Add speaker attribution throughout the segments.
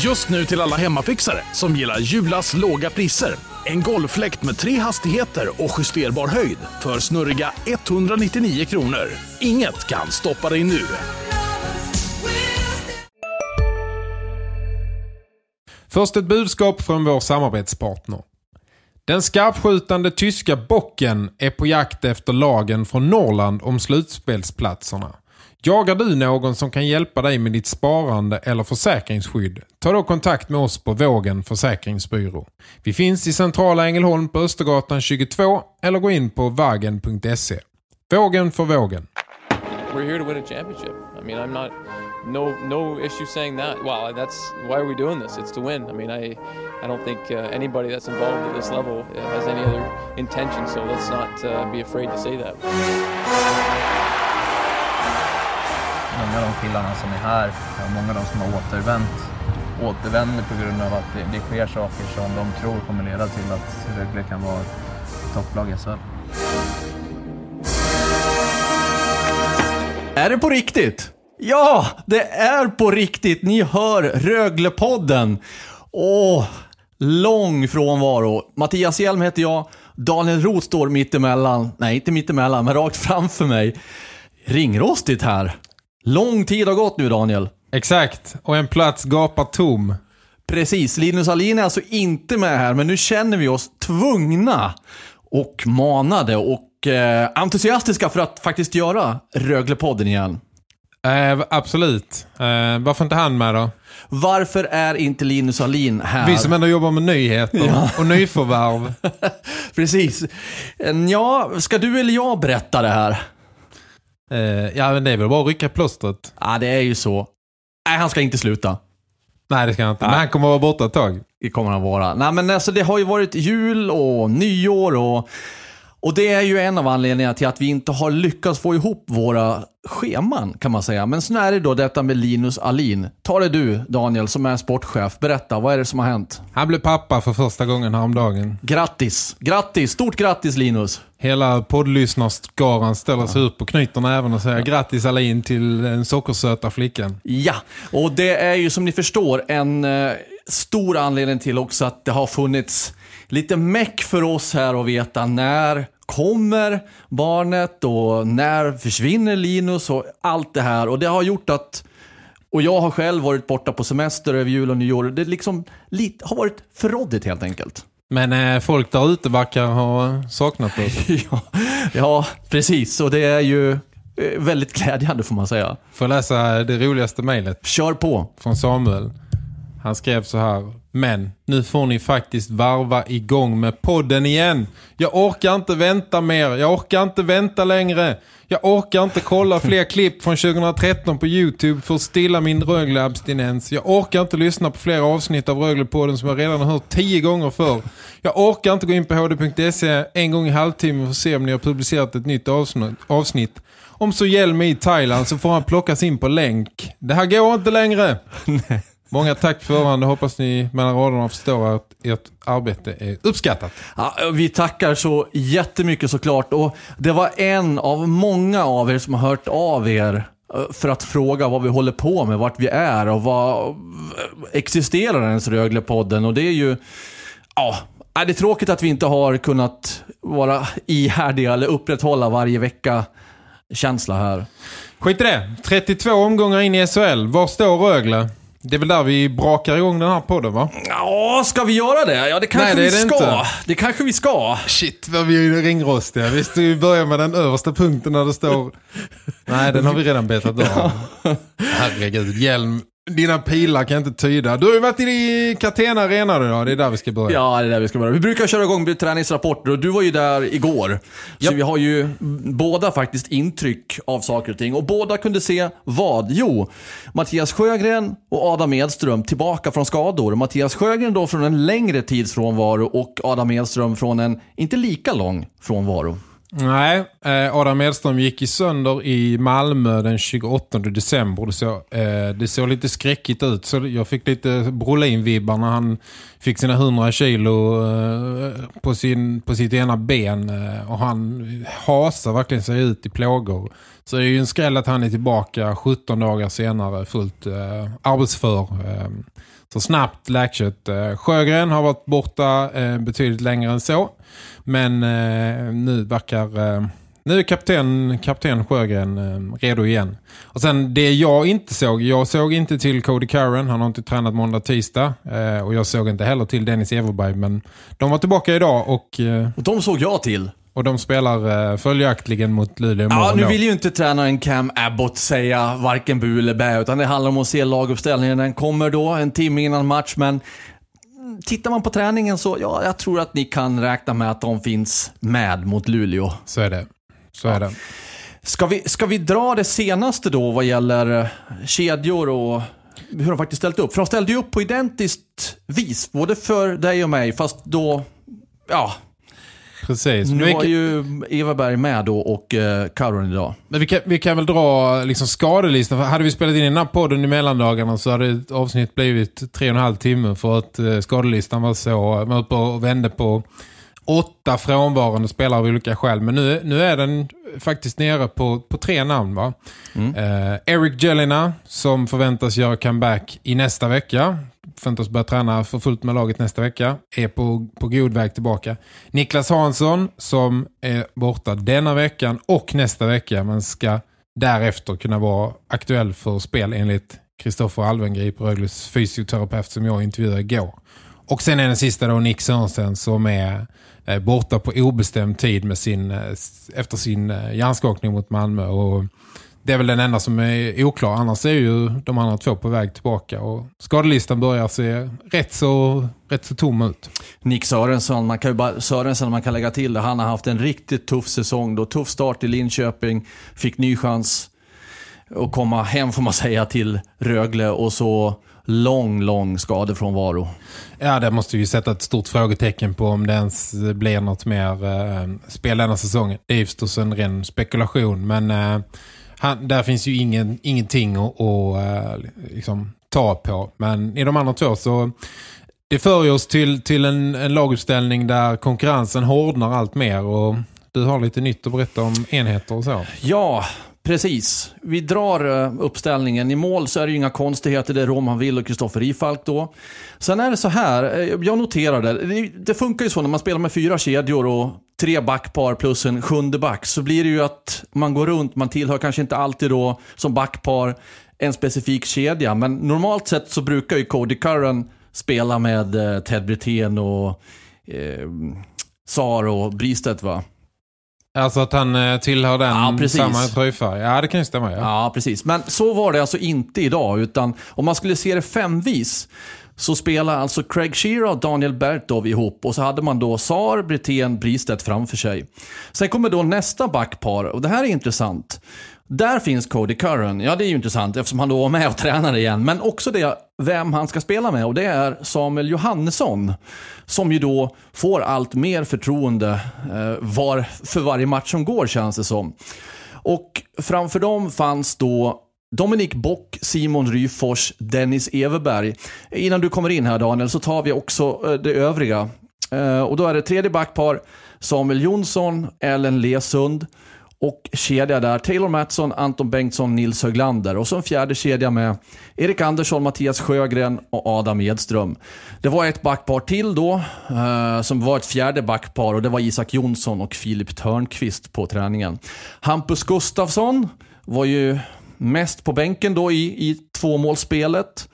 Speaker 1: Just nu till alla hemmafixare som gillar Julas låga priser. En golffläkt med tre hastigheter och justerbar höjd för snurriga 199 kronor. Inget kan stoppa dig nu.
Speaker 2: Först ett budskap från vår samarbetspartner. Den skarpskjutande tyska bocken är på jakt efter lagen från Norrland om slutspelsplatserna. Jagar du någon som kan hjälpa dig med ditt sparande eller försäkringsskydd? Ta då kontakt med oss på Vågen Försäkringsbyrå. Vi finns i centrala Ängelholm på Östergatan 22 eller gå in på vagen.se. Vågen för vågen.
Speaker 3: We're here to win a championship. I mean, I'm not no no issue saying that. Well, that's why are we doing this? It's to win. I mean, I I don't think uh, anybody that's involved at this level has any other intention. So let's not uh, be afraid to say that.
Speaker 4: Många av de killarna som är här, många av de som har återvänt, återvänder på grund av att det, det sker saker som de tror kommer leda till att Rögle kan vara ett topplag i SHL.
Speaker 5: Är det på riktigt? Ja, det är på riktigt. Ni hör Röglepodden. Åh, lång frånvaro. Mattias Hjelm heter jag. Daniel Roth står mittemellan. Nej, inte mittemellan, men rakt framför mig. Ringrostigt här. Lång tid har gått nu, Daniel.
Speaker 2: Exakt, och en plats gapar tom.
Speaker 5: Precis, Linus Alin är alltså inte med här, men nu känner vi oss tvungna och manade och eh, entusiastiska för att faktiskt göra Röglepodden igen.
Speaker 2: Eh, absolut. Eh, varför inte han med då?
Speaker 5: Varför är inte Linus Alin här?
Speaker 2: Vi som ändå jobbar med nyheter
Speaker 5: Ja.
Speaker 2: och nyförvärv.
Speaker 5: Precis. Ja, ska du eller jag berätta det här?
Speaker 2: Eh, ja, men det är väl bara att rycka plåstret.
Speaker 5: Ja, det är ju så. Nej, han ska inte sluta.
Speaker 2: Nej, det ska jag inte.
Speaker 5: Nej.
Speaker 2: Men han kommer vara borta ett tag.
Speaker 5: Det kommer han vara. Nej, men alltså det har ju varit jul och nyår och, och det är ju en av anledningarna till att vi inte har lyckats få ihop våra scheman kan man säga. Men så är det då detta med Linus Alin. Ta det du, Daniel, som är sportchef. Berätta, vad är det som har hänt?
Speaker 2: Han blev pappa för första gången häromdagen.
Speaker 5: Grattis! Grattis! Stort grattis Linus!
Speaker 2: Hela poddlyssnarskaran ställer sig upp och knyter näven och säger grattis Alin till den sockersöta flickan.
Speaker 5: Ja, och det är ju som ni förstår en eh, stor anledning till också att det har funnits lite meck för oss här att veta när kommer barnet och när försvinner Linus och allt det här. Och det har gjort att, och jag har själv varit borta på semester över jul och nyår. Det liksom lite, har varit förrådigt helt enkelt.
Speaker 2: Men eh, folk där ute verkar ha saknat oss.
Speaker 5: ja, ja, precis. Och det är ju eh, väldigt glädjande får man säga.
Speaker 2: Får läsa det roligaste mejlet
Speaker 5: Kör på.
Speaker 2: från Samuel. Han skrev så här. Men nu får ni faktiskt varva igång med podden igen. Jag orkar inte vänta mer. Jag orkar inte vänta längre. Jag orkar inte kolla fler klipp från 2013 på Youtube för att stilla min Rögle-abstinens. Jag orkar inte lyssna på flera avsnitt av Rögle-podden som jag redan har hört tio gånger förr. Jag orkar inte gå in på hd.se en gång i halvtimmen för att se om ni har publicerat ett nytt avsnitt. Om så hjälm mig i Thailand så får han plockas in på länk. Det här går inte längre. Många tack för förhand. Hoppas ni mellan raderna förstår att ert arbete är uppskattat.
Speaker 5: Ja, vi tackar så jättemycket såklart. Och det var en av många av er som har hört av er eh, för att fråga vad vi håller på med, vart vi är och vad existerar ens Röglepodden. Och det är ju, ja, det är tråkigt att vi inte har kunnat vara ihärdiga eller upprätthålla varje vecka känsla här.
Speaker 2: Skit i det. 32 omgångar in i SHL. Var står Rögle? Det är väl där vi brakar igång den här podden va?
Speaker 5: Ja, ska vi göra det? Ja, det kanske
Speaker 2: Nej, det
Speaker 5: vi ska.
Speaker 2: inte.
Speaker 5: Det kanske vi ska.
Speaker 2: Shit vad vi är ringrostiga. Vi ska ju börja med den översta punkten där det står... Nej, den har vi redan betat av. Herregud, hjälm. Dina pilar kan jag inte tyda. Du har ju varit i Catena Arena då. Det är där vi ska börja.
Speaker 5: Ja, det är där vi ska börja. Vi brukar köra igång med träningsrapporter och du var ju där igår. Så
Speaker 2: Japp.
Speaker 5: vi har ju båda faktiskt intryck av saker och ting. Och båda kunde se vad? Jo, Mattias Sjögren och Adam Edström tillbaka från skador. Mattias Sjögren då från en längre tids frånvaro och Adam Edström från en inte lika lång frånvaro.
Speaker 2: Nej, eh, Adam Edström gick i sönder i Malmö den 28 december. Det såg, eh, det såg lite skräckigt ut. Så jag fick lite Brolin-vibbar när han fick sina 100 kilo eh, på, sin, på sitt ena ben. Eh, och han hasar verkligen sig ut i plågor. Så det är ju en skräll att han är tillbaka 17 dagar senare fullt eh, arbetsför. Eh, så snabbt läkkött. Eh, Sjögren har varit borta eh, betydligt längre än så. Men eh, nu verkar... Nu är kapten, kapten Sjögren eh, redo igen. Och sen det jag inte såg, jag såg inte till Cody Curran, han har inte tränat måndag tisdag. Eh, och jag såg inte heller till Dennis Everberg, men de var tillbaka idag och, eh,
Speaker 5: Och de såg jag till
Speaker 2: och de spelar eh, följaktligen mot Luleå
Speaker 5: Ja,
Speaker 2: imorgon
Speaker 5: nu
Speaker 2: då.
Speaker 5: vill ju inte tränaren Cam Abbott säga varken bu eller bä, utan det handlar om att se laguppställningen. Den kommer då en timme innan match, men tittar man på träningen så, ja, jag tror att ni kan räkna med att de finns med mot Luleå.
Speaker 2: Så är det. Så är det.
Speaker 5: Ska vi, ska vi dra det senaste då vad gäller eh, kedjor och hur de faktiskt ställt upp? För de ställde ju upp på identiskt vis, både för dig och mig, fast då, ja,
Speaker 2: Precis.
Speaker 5: Nu var ju Eva Berg med då och eh, idag.
Speaker 2: men vi, kan, vi kan väl dra liksom skadelistan. För hade vi spelat in den här podden i mellandagarna så hade ett avsnitt blivit tre och en halv timme för att eh, skadelistan var så. Man var uppe och vände på åtta frånvarande spelare av olika skäl. Men nu, nu är den faktiskt nere på, på tre namn va? Eh, Eric Jelena som förväntas göra comeback i nästa vecka. Förväntas börja träna för fullt med laget nästa vecka. Är på, på god väg tillbaka. Niklas Hansson som är borta denna veckan och nästa vecka. Men ska därefter kunna vara aktuell för spel enligt Kristoffer Alvengrip, Rögles fysioterapeut som jag intervjuade igår. Och sen är den sista då Nick Sörensen som är eh, borta på obestämd tid med sin, eh, efter sin eh, hjärnskakning mot Malmö. Och det är väl den enda som är oklar. Annars är ju de andra två på väg tillbaka. Och skadelistan börjar se rätt så, rätt så tom ut.
Speaker 5: Nick Sörensson, man kan ju bara, Sörensen man kan lägga till det. Han har haft en riktigt tuff säsong då. Tuff start i Linköping, fick ny chans att komma hem får man säga till Rögle och så lång, lång skadefrånvaro.
Speaker 2: Ja, det måste vi sätta ett stort frågetecken på om det ens blir något mer eh, spel denna säsongen. Det är ju förstås en ren spekulation, men eh, han, där finns ju ingen, ingenting att, att eh, liksom, ta på. Men i de andra två så det för oss till, till en, en laguppställning där konkurrensen hårdnar allt mer och du har lite nytt att berätta om enheter och så.
Speaker 5: Ja, precis. Vi drar eh, uppställningen. I mål så är det ju inga konstigheter. Det är Roman Will och Kristoffer Ifalk då. Sen är det så här, eh, jag noterade, det, det funkar ju så när man spelar med fyra kedjor och tre backpar plus en sjunde back så blir det ju att man går runt, man tillhör kanske inte alltid då som backpar en specifik kedja. Men normalt sett så brukar ju Cody Curran spela med eh, Ted Brithén och eh, Sar och Bristedt va?
Speaker 2: Alltså att han eh, tillhör den
Speaker 5: Ja, precis.
Speaker 2: samma tröjfärg. Ja, det kan ju stämma. Ja.
Speaker 5: Ja, precis. Men så var det alltså inte idag, utan om man skulle se det femvis så spelar alltså Craig Shearer och Daniel Bertov ihop och så hade man då Sar, Brithén, Bristedt framför sig. Sen kommer då nästa backpar och det här är intressant. Där finns Cody Curran. Ja, det är ju intressant eftersom han då var med och tränade igen. Men också det vem han ska spela med och det är Samuel Johannesson. Som ju då får allt mer förtroende eh, var, för varje match som går känns det som. Och framför dem fanns då Dominik Bock, Simon Ryfors, Dennis Everberg. Innan du kommer in här Daniel så tar vi också eh, det övriga. Eh, och då är det tredje backpar Samuel Jonsson, Ellen Lesund och kedja där Taylor Mattsson, Anton Bengtsson, Nils Höglander. Och så en fjärde kedja med Erik Andersson, Mattias Sjögren och Adam Edström. Det var ett backpar till då eh, som var ett fjärde backpar och det var Isak Jonsson och Filip Törnqvist på träningen. Hampus Gustafsson var ju mest på bänken då i, i tvåmålsspelet.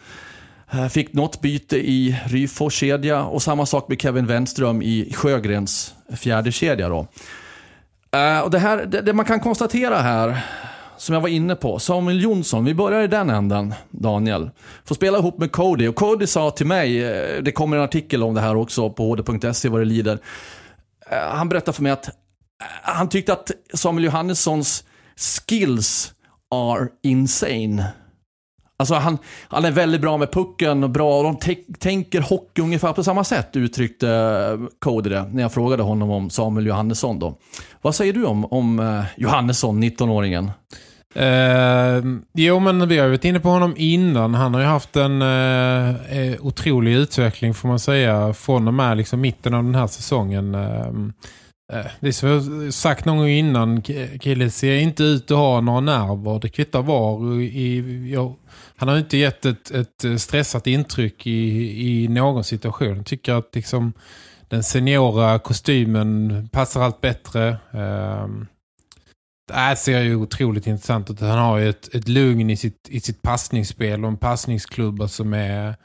Speaker 5: Fick något byte i Ryfors kedja och samma sak med Kevin Wenström i Sjögrens fjärde kedja då. Eh, och det, här, det, det man kan konstatera här, som jag var inne på, Samuel Jonsson, vi börjar i den änden, Daniel. Får spela ihop med Cody. Och Cody sa till mig, eh, det kommer en artikel om det här också på hd.se vad det lider. Eh, han berättade för mig att han tyckte att Samuel Johannessons skills are insane. Alltså han, han är väldigt bra med pucken och bra, och de tänker hockey ungefär på samma sätt uttryckte eh, Cody det när jag frågade honom om Samuel Johannesson då. Vad säger du om, om eh, Johannesson, 19-åringen?
Speaker 2: Eh, jo, men vi har varit inne på honom innan. Han har ju haft en eh, eh, otrolig utveckling får man säga från och med liksom mitten av den här säsongen. Eh, Eh, det är som jag sagt någon gång innan, Kille ser inte ut att ha några nerver. Det kvittar var. I, jag, han har inte gett ett, ett stressat intryck i, i någon situation. Jag tycker att liksom, den seniora kostymen passar allt bättre. Um, det här ser ju otroligt intressant ut. Han har ju ett, ett lugn i sitt, i sitt passningsspel och en passningsklubba som är,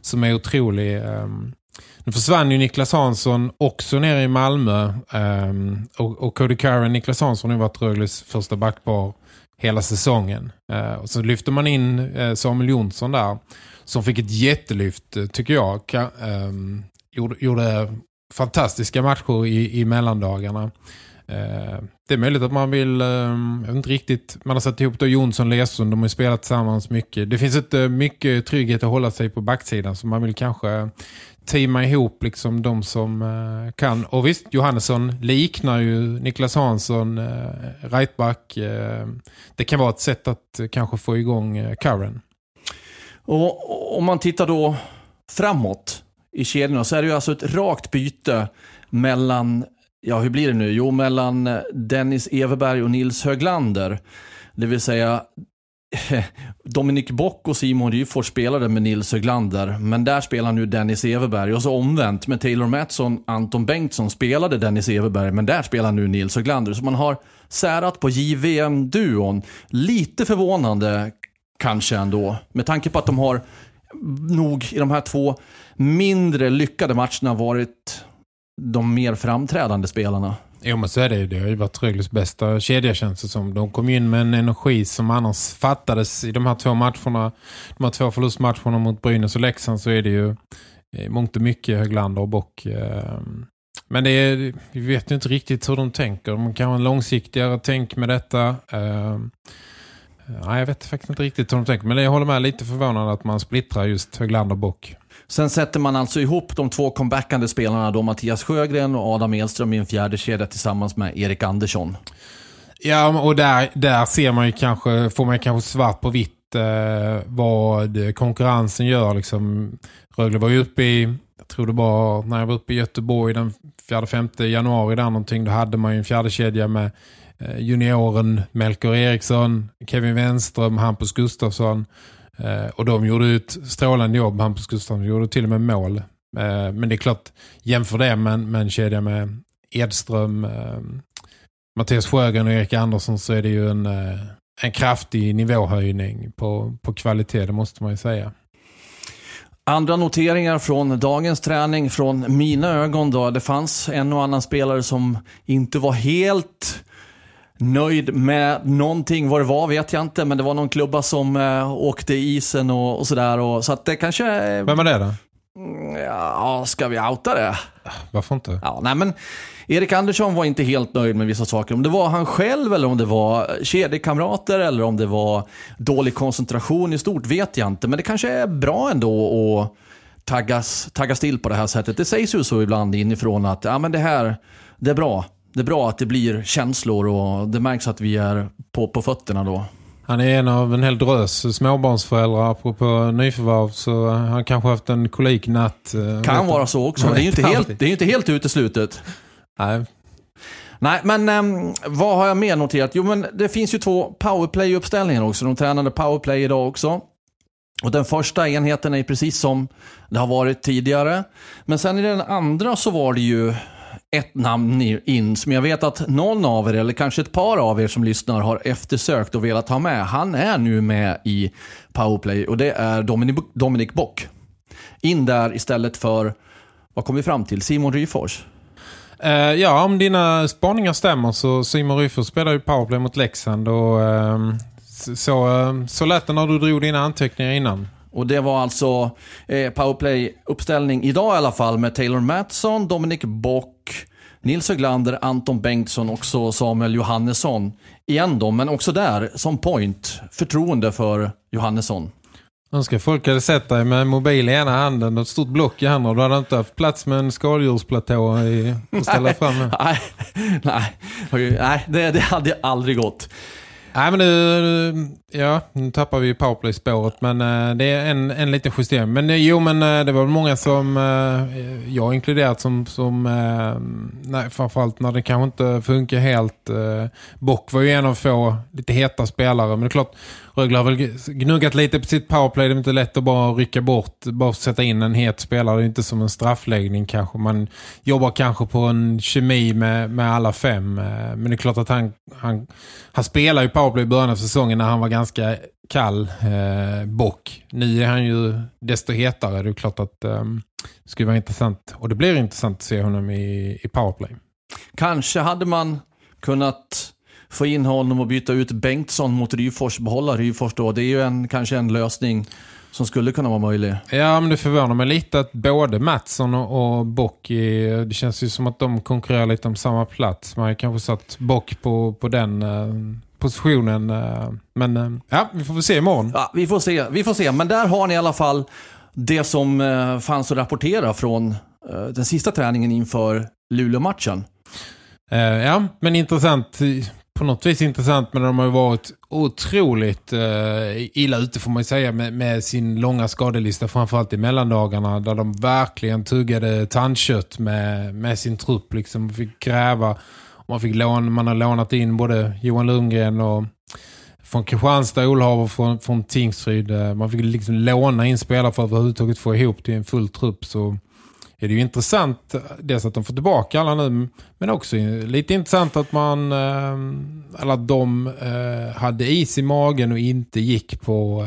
Speaker 2: som är otrolig. Um, nu försvann ju Niklas Hansson också nere i Malmö. Um, och, och Cody Curran, Niklas Hansson har ju varit Rögles första backpar hela säsongen. Uh, och så lyfter man in uh, Samuel Jonsson där. Som fick ett jättelyft, eh, tycker jag. Ka, ehm, gjorde, gjorde fantastiska matcher i, i mellandagarna. Eh, det är möjligt att man vill, ehm, jag vet inte riktigt, man har satt ihop då Jonsson Lesund, de har ju spelat tillsammans mycket. Det finns inte mycket trygghet att hålla sig på backsidan så man vill kanske teama ihop liksom de som eh, kan. Och visst, Johannesson liknar ju Niklas Hansson, eh, rightback. Eh, det kan vara ett sätt att eh, kanske få igång eh, Karen.
Speaker 5: Och om man tittar då framåt i kedjorna så är det ju alltså ett rakt byte mellan, ja hur blir det nu? Jo, mellan eh, Dennis Everberg och Nils Höglander. Det vill säga Dominik Bock och Simon Ryfors spelade med Nils Höglander, men där spelar nu Dennis Everberg. Och så omvänt med Taylor Mattsson, Anton Bengtsson spelade Dennis Everberg, men där spelar nu Nils Höglander. Så man har särat på JVM-duon. Lite förvånande kanske ändå, med tanke på att de har nog i de här två mindre lyckade matcherna varit de mer framträdande spelarna.
Speaker 2: Jo men så är det ju. Det har ju varit Rögles bästa kedja känns det som. De kom in med en energi som annars fattades i de här två matcherna. De här två förlustmatcherna mot Brynäs och Leksand så är det ju eh, mångt och mycket Höglander och Bock. Ehm. Men det är, vi vet ju inte riktigt hur de tänker. De kan ha en långsiktigare tänk med detta. Ehm. Nej, jag vet faktiskt inte riktigt hur de tänker. Men jag håller med lite förvånad att man splittrar just Höglander och Bock.
Speaker 5: Sen sätter man alltså ihop de två comebackande spelarna, då Mattias Sjögren och Adam Edström i en fjärde kedja tillsammans med Erik Andersson.
Speaker 2: Ja, och där, där ser man ju kanske, får man ju kanske svart på vitt eh, vad konkurrensen gör. Liksom. Rögle var ju uppe i, jag tror det var när jag var uppe i Göteborg den 4-5 januari där någonting, då hade man ju en fjärde kedja med eh, junioren Melker Eriksson, Kevin Wenström, Hampus Gustafsson. Eh, och de gjorde ett strålande jobb, Hampus Gustafsson gjorde till och med mål. Eh, men det är klart, jämför det med, med en kedja med Edström, eh, Mattias Sjögren och Erik Andersson så är det ju en, eh, en kraftig nivåhöjning på, på kvalitet, det måste man ju säga.
Speaker 5: Andra noteringar från dagens träning från mina ögon då. Det fanns en och annan spelare som inte var helt nöjd med någonting. Vad det var vet jag inte, men det var någon klubba som eh, åkte i isen och, och sådär. Och, så att det kanske... eh,
Speaker 2: Vem var det då?
Speaker 5: Ja, ska vi outa det?
Speaker 2: Varför inte?
Speaker 5: Ja, nej men Erik Andersson var inte helt nöjd med vissa saker. Om det var han själv eller om det var kedjekamrater eller om det var dålig koncentration i stort vet jag inte. Men det kanske är bra ändå att taggas, taggas till på det här sättet. Det sägs ju så ibland inifrån att ja, men det här det är bra. Det är bra att det blir känslor och det märks att vi är på, på fötterna då.
Speaker 2: Han är en av en hel drös småbarnsföräldrar på, på nyförvärv så han kanske haft en koliknatt. eh,
Speaker 5: Kan vara så också. Det är ju inte helt, det är inte helt uteslutet.
Speaker 2: Nej,
Speaker 5: Nej, men ehm, vad har jag mer noterat? Jo, men det finns ju två powerplay-uppställningar också. De tränade powerplay idag också. Och den första enheten är precis som det har varit tidigare. Men sen i den andra så var det ju ett namn in som jag vet att någon av er, eller kanske ett par av er som lyssnar, har eftersökt och velat ha med. Han är nu med i powerplay och det är Dominic, Dominic Bock. In där istället för, vad kom vi fram till? Simon Ryfors.
Speaker 2: Uh, ja, om dina spaningar stämmer så Simon Ryfors spelar ju powerplay mot Leksand och uh, så, uh, så lät det när du drog dina anteckningar innan.
Speaker 5: Och det var alltså eh, powerplay-uppställning idag i alla fall med Taylor Mattsson, Dominic Bock, Nils Höglander, Anton Bengtsson och så Samuel Johannesson. Igen då, men också där som point, förtroende för Johannesson.
Speaker 2: Önskar folk hade sett dig med mobil i ena handen och ett stort block i handen. Du hade inte haft plats med en skaldjursplatå i, att ställa fram.
Speaker 5: Nej, nej, nej det, det hade aldrig gått.
Speaker 2: Nej men nu, Ja, nu tappar vi powerplay-spåret men eh, det är en, en liten justering. Men eh, jo, men eh, det var många som jag inkluderat som, som nej, framförallt när det kanske inte funkar helt. Bock var ju en av få lite heta spelare, men det är klart Rögle har väl gnuggat lite på sitt powerplay. Det är inte lätt att bara rycka bort, bara sätta in en het spelare. Det är inte som en straffläggning kanske. Man jobbar kanske på en kemi med, med alla fem. Eh, men det är klart att han, han, han spelar ju powerplay i början av säsongen när han var ganska kall eh, bock. Nu är han ju desto hetare. Det är klart att eh, det skulle vara intressant. Och det blir intressant att se honom i, i powerplay.
Speaker 5: Kanske hade man kunnat få in honom och byta ut Bengtsson mot Ryfors, behålla Ryfors då. Det är ju en, kanske en lösning som skulle kunna vara möjlig.
Speaker 2: Ja, men det förvånar mig lite att både Mattsson och, och Bock är, det känns ju som att de konkurrerar lite om samma plats. Man har kanske satt Bock på, på den eh, positionen. Eh, men eh, ja, vi får väl se imorgon.
Speaker 5: Ja, vi får se, vi får se. Men där har ni i alla fall det som fanns att rapportera från den sista träningen inför Luleå-matchen.
Speaker 2: Ja, men intressant. På något vis intressant, men de har ju varit otroligt eh, illa ute får man säga med, med sin långa skadelista, framförallt i mellandagarna där de verkligen tuggade tandkött med, med sin trupp. Liksom fick gräva. Man, fick lån, man har lånat in både Johan Lundgren och från Kristianstad, Olhav och från, från Tingsryd. Eh, man fick liksom låna in spelare för att överhuvudtaget få ihop till en full trupp. Så är det ju intressant eh, dels att de får tillbaka alla nu. Men också lite intressant att man eh, eller att de eh, hade is i magen och inte gick på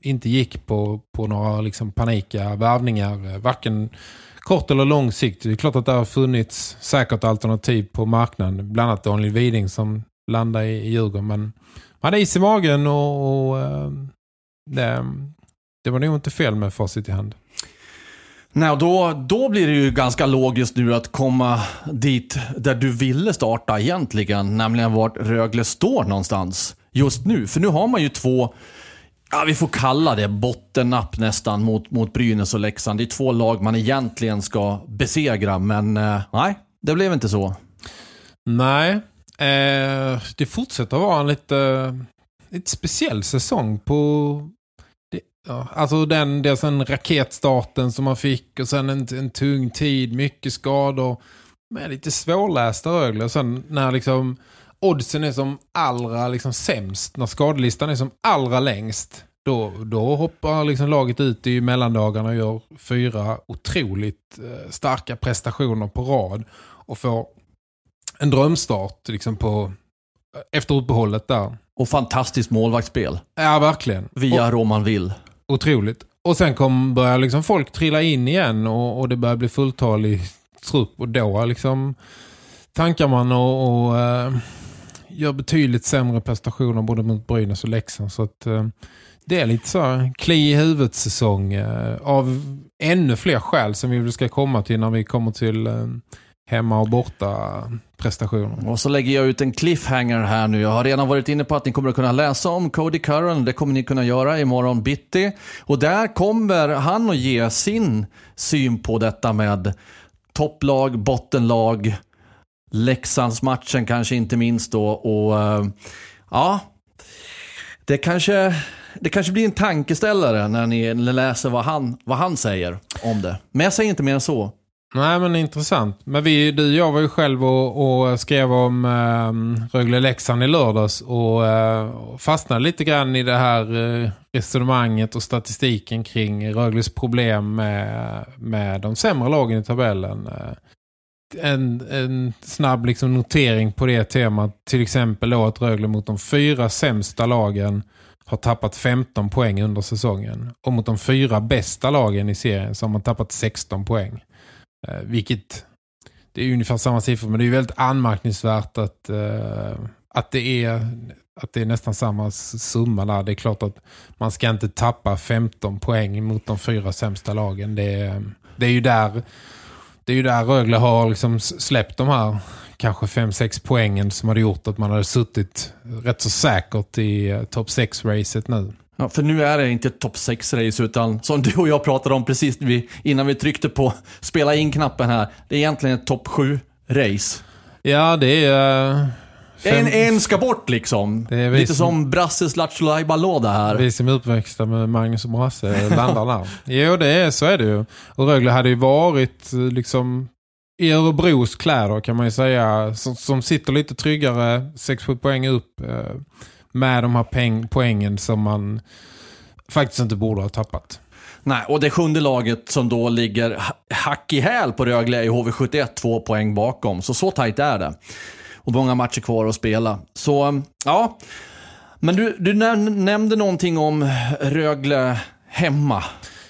Speaker 2: inte gick på, på några liksom panika värvningar. Varken kort eller lång sikt. Det är klart att det har funnits säkert alternativ på marknaden. Bland annat Daniel Widing som landar i, i Djurgården. Men man hade is i magen och, och det, det var nog inte fel med facit i hand.
Speaker 5: Nej, och då, då blir det ju ganska logiskt nu att komma dit där du ville starta egentligen, nämligen vart Rögle står någonstans just nu. För nu har man ju två, ja vi får kalla det bottennapp nästan mot, mot Brynäs och Leksand. Det är två lag man egentligen ska besegra, men eh, nej, det blev inte så.
Speaker 2: Nej, eh, det fortsätter vara en lite, lite speciell säsong på... Det, ja, alltså den, dels en raketstarten som man fick och sen en, en tung tid, mycket skador. Med lite svårlästa Rögle. Och sen när liksom oddsen är som allra liksom sämst, när skadelistan är som allra längst. Då, då hoppar liksom laget ut i mellandagarna och gör fyra otroligt eh, starka prestationer på rad. Och får en drömstart liksom på efter uppehållet där.
Speaker 5: Och fantastiskt målvaktsspel
Speaker 2: Ja, verkligen.
Speaker 5: via Roman Will.
Speaker 2: Otroligt. Och sen kom, börjar liksom folk trilla in igen och, och det börjar bli fulltalig trupp och då liksom tankar man och, och eh, gör betydligt sämre prestationer både mot Brynäs och Leksand så att eh, det är lite så kli i huvudet säsong eh, av ännu fler skäl som vi ska komma till när vi kommer till eh, hemma och borta prestationer.
Speaker 5: Och så lägger jag ut en cliffhanger här nu. Jag har redan varit inne på att ni kommer att kunna läsa om Cody Curran. Det kommer ni kunna göra imorgon bitti. Och där kommer han att ge sin syn på detta med topplag, bottenlag, Leksandsmatchen kanske inte minst då. Och eh, ja, det kanske, det kanske blir en tankeställare när ni läser vad han, vad han säger om det. Men jag säger inte mer än så.
Speaker 2: Nej men intressant. Men vi, du och jag var ju själv och, och skrev om eh, Rögle Leksand i lördags och eh, fastnade lite grann i det här eh, resonemanget och statistiken kring Rögles problem med, med de sämre lagen i tabellen. Eh, en, en snabb liksom notering på det temat. Till exempel då att Rögle mot de fyra sämsta lagen har tappat 15 poäng under säsongen. Och mot de fyra bästa lagen i serien så har man tappat 16 poäng. Eh, vilket, det är ju ungefär samma siffror men det är ju väldigt anmärkningsvärt att, eh, att, det är, att det är nästan samma summa där. Det är klart att man ska inte tappa 15 poäng mot de fyra sämsta lagen. Det, är- det är ju där det är ju där Rögle har liksom släppt de här kanske 5-6 poängen som hade gjort att man hade suttit rätt så säkert i eh, topp 6-racet nu.
Speaker 5: Ja, för nu är det inte ett topp 6-race utan som du och jag pratade om precis vi- innan vi tryckte på spela in-knappen här. Det är egentligen ett topp 7-race.
Speaker 2: Ja, det är eh,
Speaker 5: En, en ska bort liksom.
Speaker 2: Det är
Speaker 5: Lite
Speaker 2: som-
Speaker 5: som Brasses Lattjo här.
Speaker 2: Vi som är uppväxta med Magnus och Brasse landar där. Jo, det är, så är det ju. Och Rögle hade ju varit eh, liksom i Örebros kläder kan man ju säga. Som, som sitter lite tryggare, 6-7 poäng upp eh, med de här peng, poängen som man faktiskt inte borde ha tappat.
Speaker 5: Nej, och det sjunde laget som då ligger ha- hack i häl på Rögle är HV71, två poäng bakom. Så så tajt är det. Och många matcher kvar att spela. Så, ja. Men du, du näm- nämnde någonting om Rögle hemma.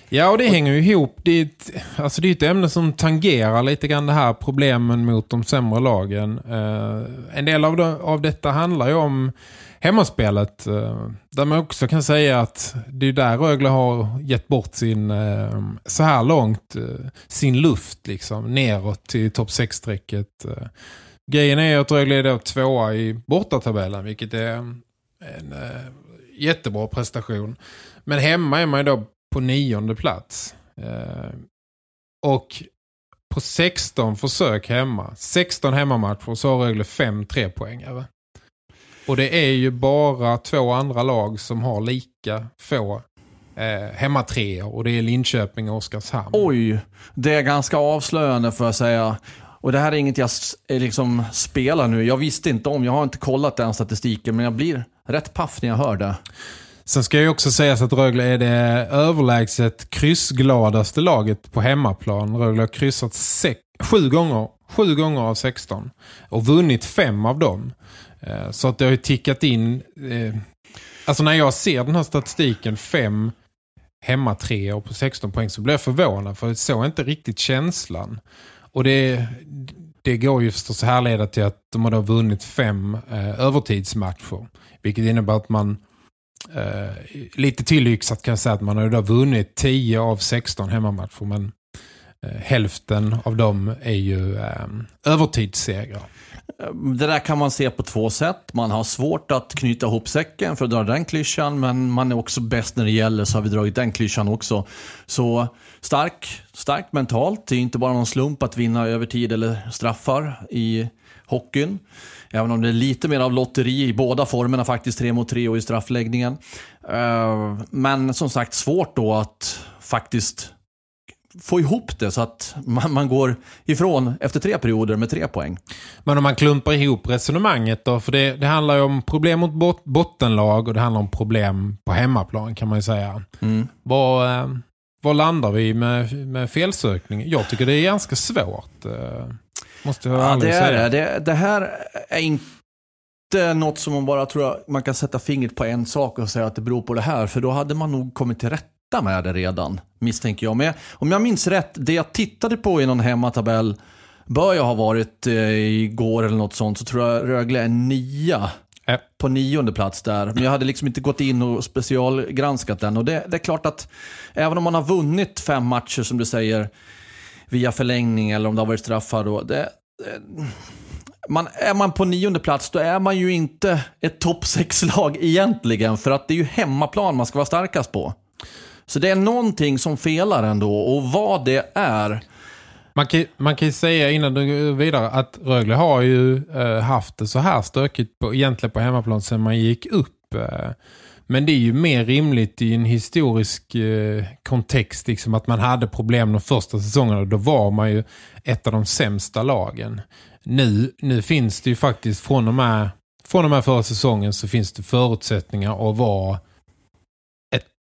Speaker 2: Ja, och det hänger ju ihop. Det är, ett, alltså det är ett ämne som tangerar lite grann det här problemen mot de sämre lagen. Eh, en del av, det, av detta handlar ju om hemmaspelet. Eh, där man också kan säga att det är där Rögle har gett bort sin, eh, så här långt, eh, sin luft liksom, neråt till topp 6-strecket. Grejen är att Rögle är då tvåa i bortatabellen, vilket är en jättebra prestation. Men hemma är man ju då på nionde plats. Och på 16 försök hemma, 16 hemmamatcher så har Rögle 5 trepoängare. Och det är ju bara två andra lag som har lika få eh, hemmatreor och det är Linköping och Oskarshamn.
Speaker 5: Oj, det är ganska avslöjande får jag säga. Och det här är inget jag liksom spelar nu. Jag visste inte om, jag har inte kollat den statistiken, men jag blir rätt paff när jag hör det.
Speaker 2: Sen ska jag också säga att Rögle är det överlägset kryssgladaste laget på hemmaplan. Rögle har kryssat sex, sju, gånger, sju gånger av 16 och vunnit fem av dem. Eh, så att det har ju tickat in... Eh, alltså när jag ser den här statistiken, fem hemmatreor på 16 poäng så blir jag förvånad för jag såg inte riktigt känslan. Och det, det går ju förstås att härleda till att de har då vunnit fem eh, övertidsmatcher. Vilket innebär att man eh, lite tillyxat kan jag säga att man har då vunnit 10 av 16 hemmamatcher men Eh, hälften av dem är ju eh, övertidssegrar.
Speaker 5: Det där kan man se på två sätt. Man har svårt att knyta ihop säcken för att dra den klyschan, men man är också bäst när det gäller så har vi dragit den klyschan också. Så stark, starkt mentalt. Det är inte bara någon slump att vinna övertid eller straffar i hockeyn. Även om det är lite mer av lotteri i båda formerna faktiskt, tre mot tre och i straffläggningen. Eh, men som sagt svårt då att faktiskt få ihop det så att man, man går ifrån efter tre perioder med tre poäng.
Speaker 2: Men om man klumpar ihop resonemanget då, för det, det handlar ju om problem mot bot, bottenlag och det handlar om problem på hemmaplan kan man ju säga.
Speaker 5: Mm.
Speaker 2: Var, eh, var landar vi med, med felsökning? Jag tycker det är ganska svårt. Eh, måste jag
Speaker 5: Ja, det är
Speaker 2: säga.
Speaker 5: det. det. Det här är inte något som man bara tror att man kan sätta fingret på en sak och säga att det beror på det här. För då hade man nog kommit till rätta med det redan, misstänker jag. Men om jag minns rätt, det jag tittade på i någon hemmatabell bör jag ha varit eh, igår eller något sånt, så tror jag Rögle är nia.
Speaker 2: Ja.
Speaker 5: På nionde plats där. Men jag hade liksom inte gått in och specialgranskat den. Och det, det är klart att även om man har vunnit fem matcher som du säger via förlängning eller om det har varit straffar då. Det, det, man, är man på nionde plats då är man ju inte ett topp 6-lag egentligen. För att det är ju hemmaplan man ska vara starkast på. Så det är någonting som felar ändå och vad det är.
Speaker 2: Man kan, man kan ju säga innan du går vidare att Rögle har ju eh, haft det så här stökigt på, egentligen på hemmaplan sedan man gick upp. Eh, men det är ju mer rimligt i en historisk eh, kontext liksom att man hade problem de första säsongerna. Då var man ju ett av de sämsta lagen. Nu, nu finns det ju faktiskt från och med, från och med förra säsongen så finns det förutsättningar att vara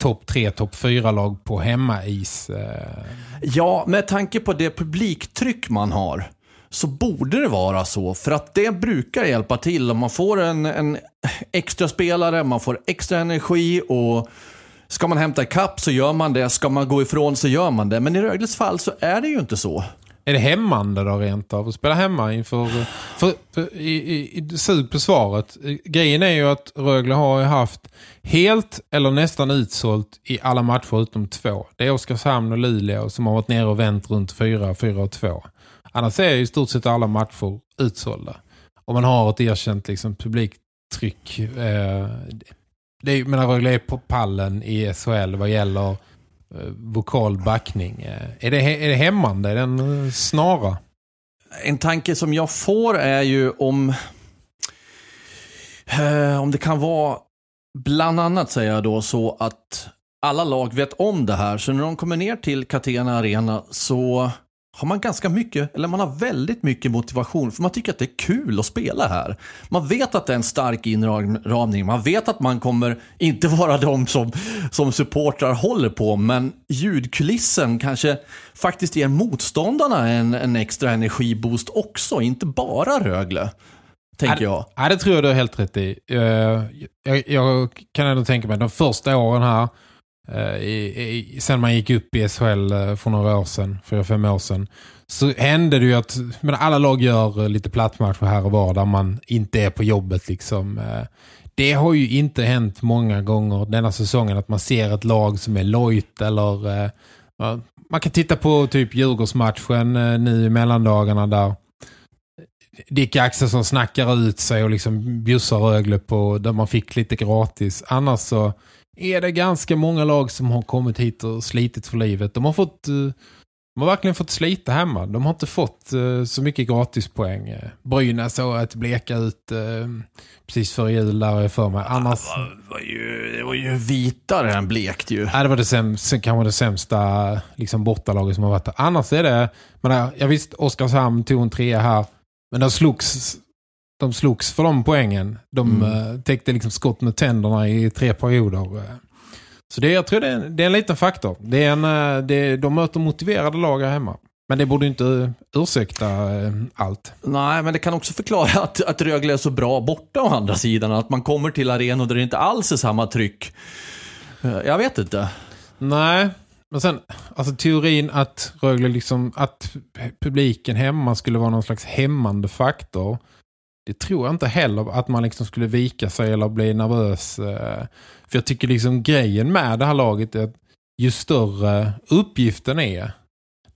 Speaker 2: topp 3, topp 4-lag på hemmais. Eh.
Speaker 5: Ja, med tanke på det publiktryck man har så borde det vara så. För att det brukar hjälpa till om man får en, en extra spelare, man får extra energi och ska man hämta ikapp så gör man det. Ska man gå ifrån så gör man det. Men i Rögles fall så är det ju inte så.
Speaker 2: Är det hämmande då rent av att spela hemma inför för, för, i, i, i sug på svaret? Grejen är ju att Rögle har ju haft helt eller nästan utsålt i alla matcher utom två. Det är Oskarshamn och Luleå som har varit nere och vänt runt 4, 4 och 2. Annars är ju i stort sett alla matcher utsålda. Och man har ett erkänt liksom, publiktryck. Eh, det är, Rögle är på pallen i SHL vad gäller Eh, vokal backning. Eh, är det, är det hämmande? Är den eh, snara?
Speaker 5: En tanke som jag får är ju om... Om det kan vara, bland annat säger jag då så att alla lag vet om det här. Så när de kommer ner till Catena Arena så har man ganska mycket, eller man har väldigt mycket motivation för man tycker att det är kul att spela här. Man vet att det är en stark inramning, man vet att man kommer inte vara de som, som supportrar håller på, men ljudkulissen kanske faktiskt ger motståndarna en, en extra energiboost också, inte bara Rögle. Tänker jag.
Speaker 2: Ja, det tror jag du har helt rätt i. Eh, Jag, jag kan ändå tänka mig de första åren här Eh, i, i, sen man gick upp i SHL eh, för några år sedan, fyra, fem år sedan, så hände det ju att men alla lag gör eh, lite plattmatcher här och var där man inte är på jobbet. liksom. Det har ju inte hänt många gånger denna säsongen att man ser ett lag som är lojt eller... Man kan titta på typ Djurgårdsmatchen nu i mellandagarna där Dick Axelsson snackar ut sig och liksom bjussar Rögle på där man fick lite gratis. Annars så är det ganska många lag som har kommit hit och slitit för livet. De har fått eh, de har verkligen fått slita hemma. De har inte fått eh, så mycket gratispoäng. Eh, Brynäs såg att bleka ut precis före jul där är för mig. Annars...
Speaker 5: Det var ju, det var ju vitare än blekt ju.
Speaker 2: Ja, det var det sämsta, kanske det sämsta liksom, bortalaget som har varit där. Annars är det, men jag visst, Oskarshamn tog en trea här. Men de slogs, de slogs för de poängen. De mm. täckte liksom skott med tänderna i tre perioder. eh. Så det, jag tror det är, en- det är en liten faktor. Det är en, eh, det, de möter motiverade lag här hemma. Men det borde inte ursäkta eh, allt.
Speaker 5: Nej, men det kan också förklara att, att Rögle är så bra borta å andra sidan. Att man kommer till arenor där det inte alls är samma tryck. Eh, Jag vet inte.
Speaker 2: Nej, men sen, alltså teorin att Rögle liksom, att publiken hemma skulle vara någon slags hämmande faktor. Det tror jag inte heller att man liksom skulle vika sig eller bli nervös. Eh, för jag tycker liksom grejen med det här laget är att ju större uppgiften är,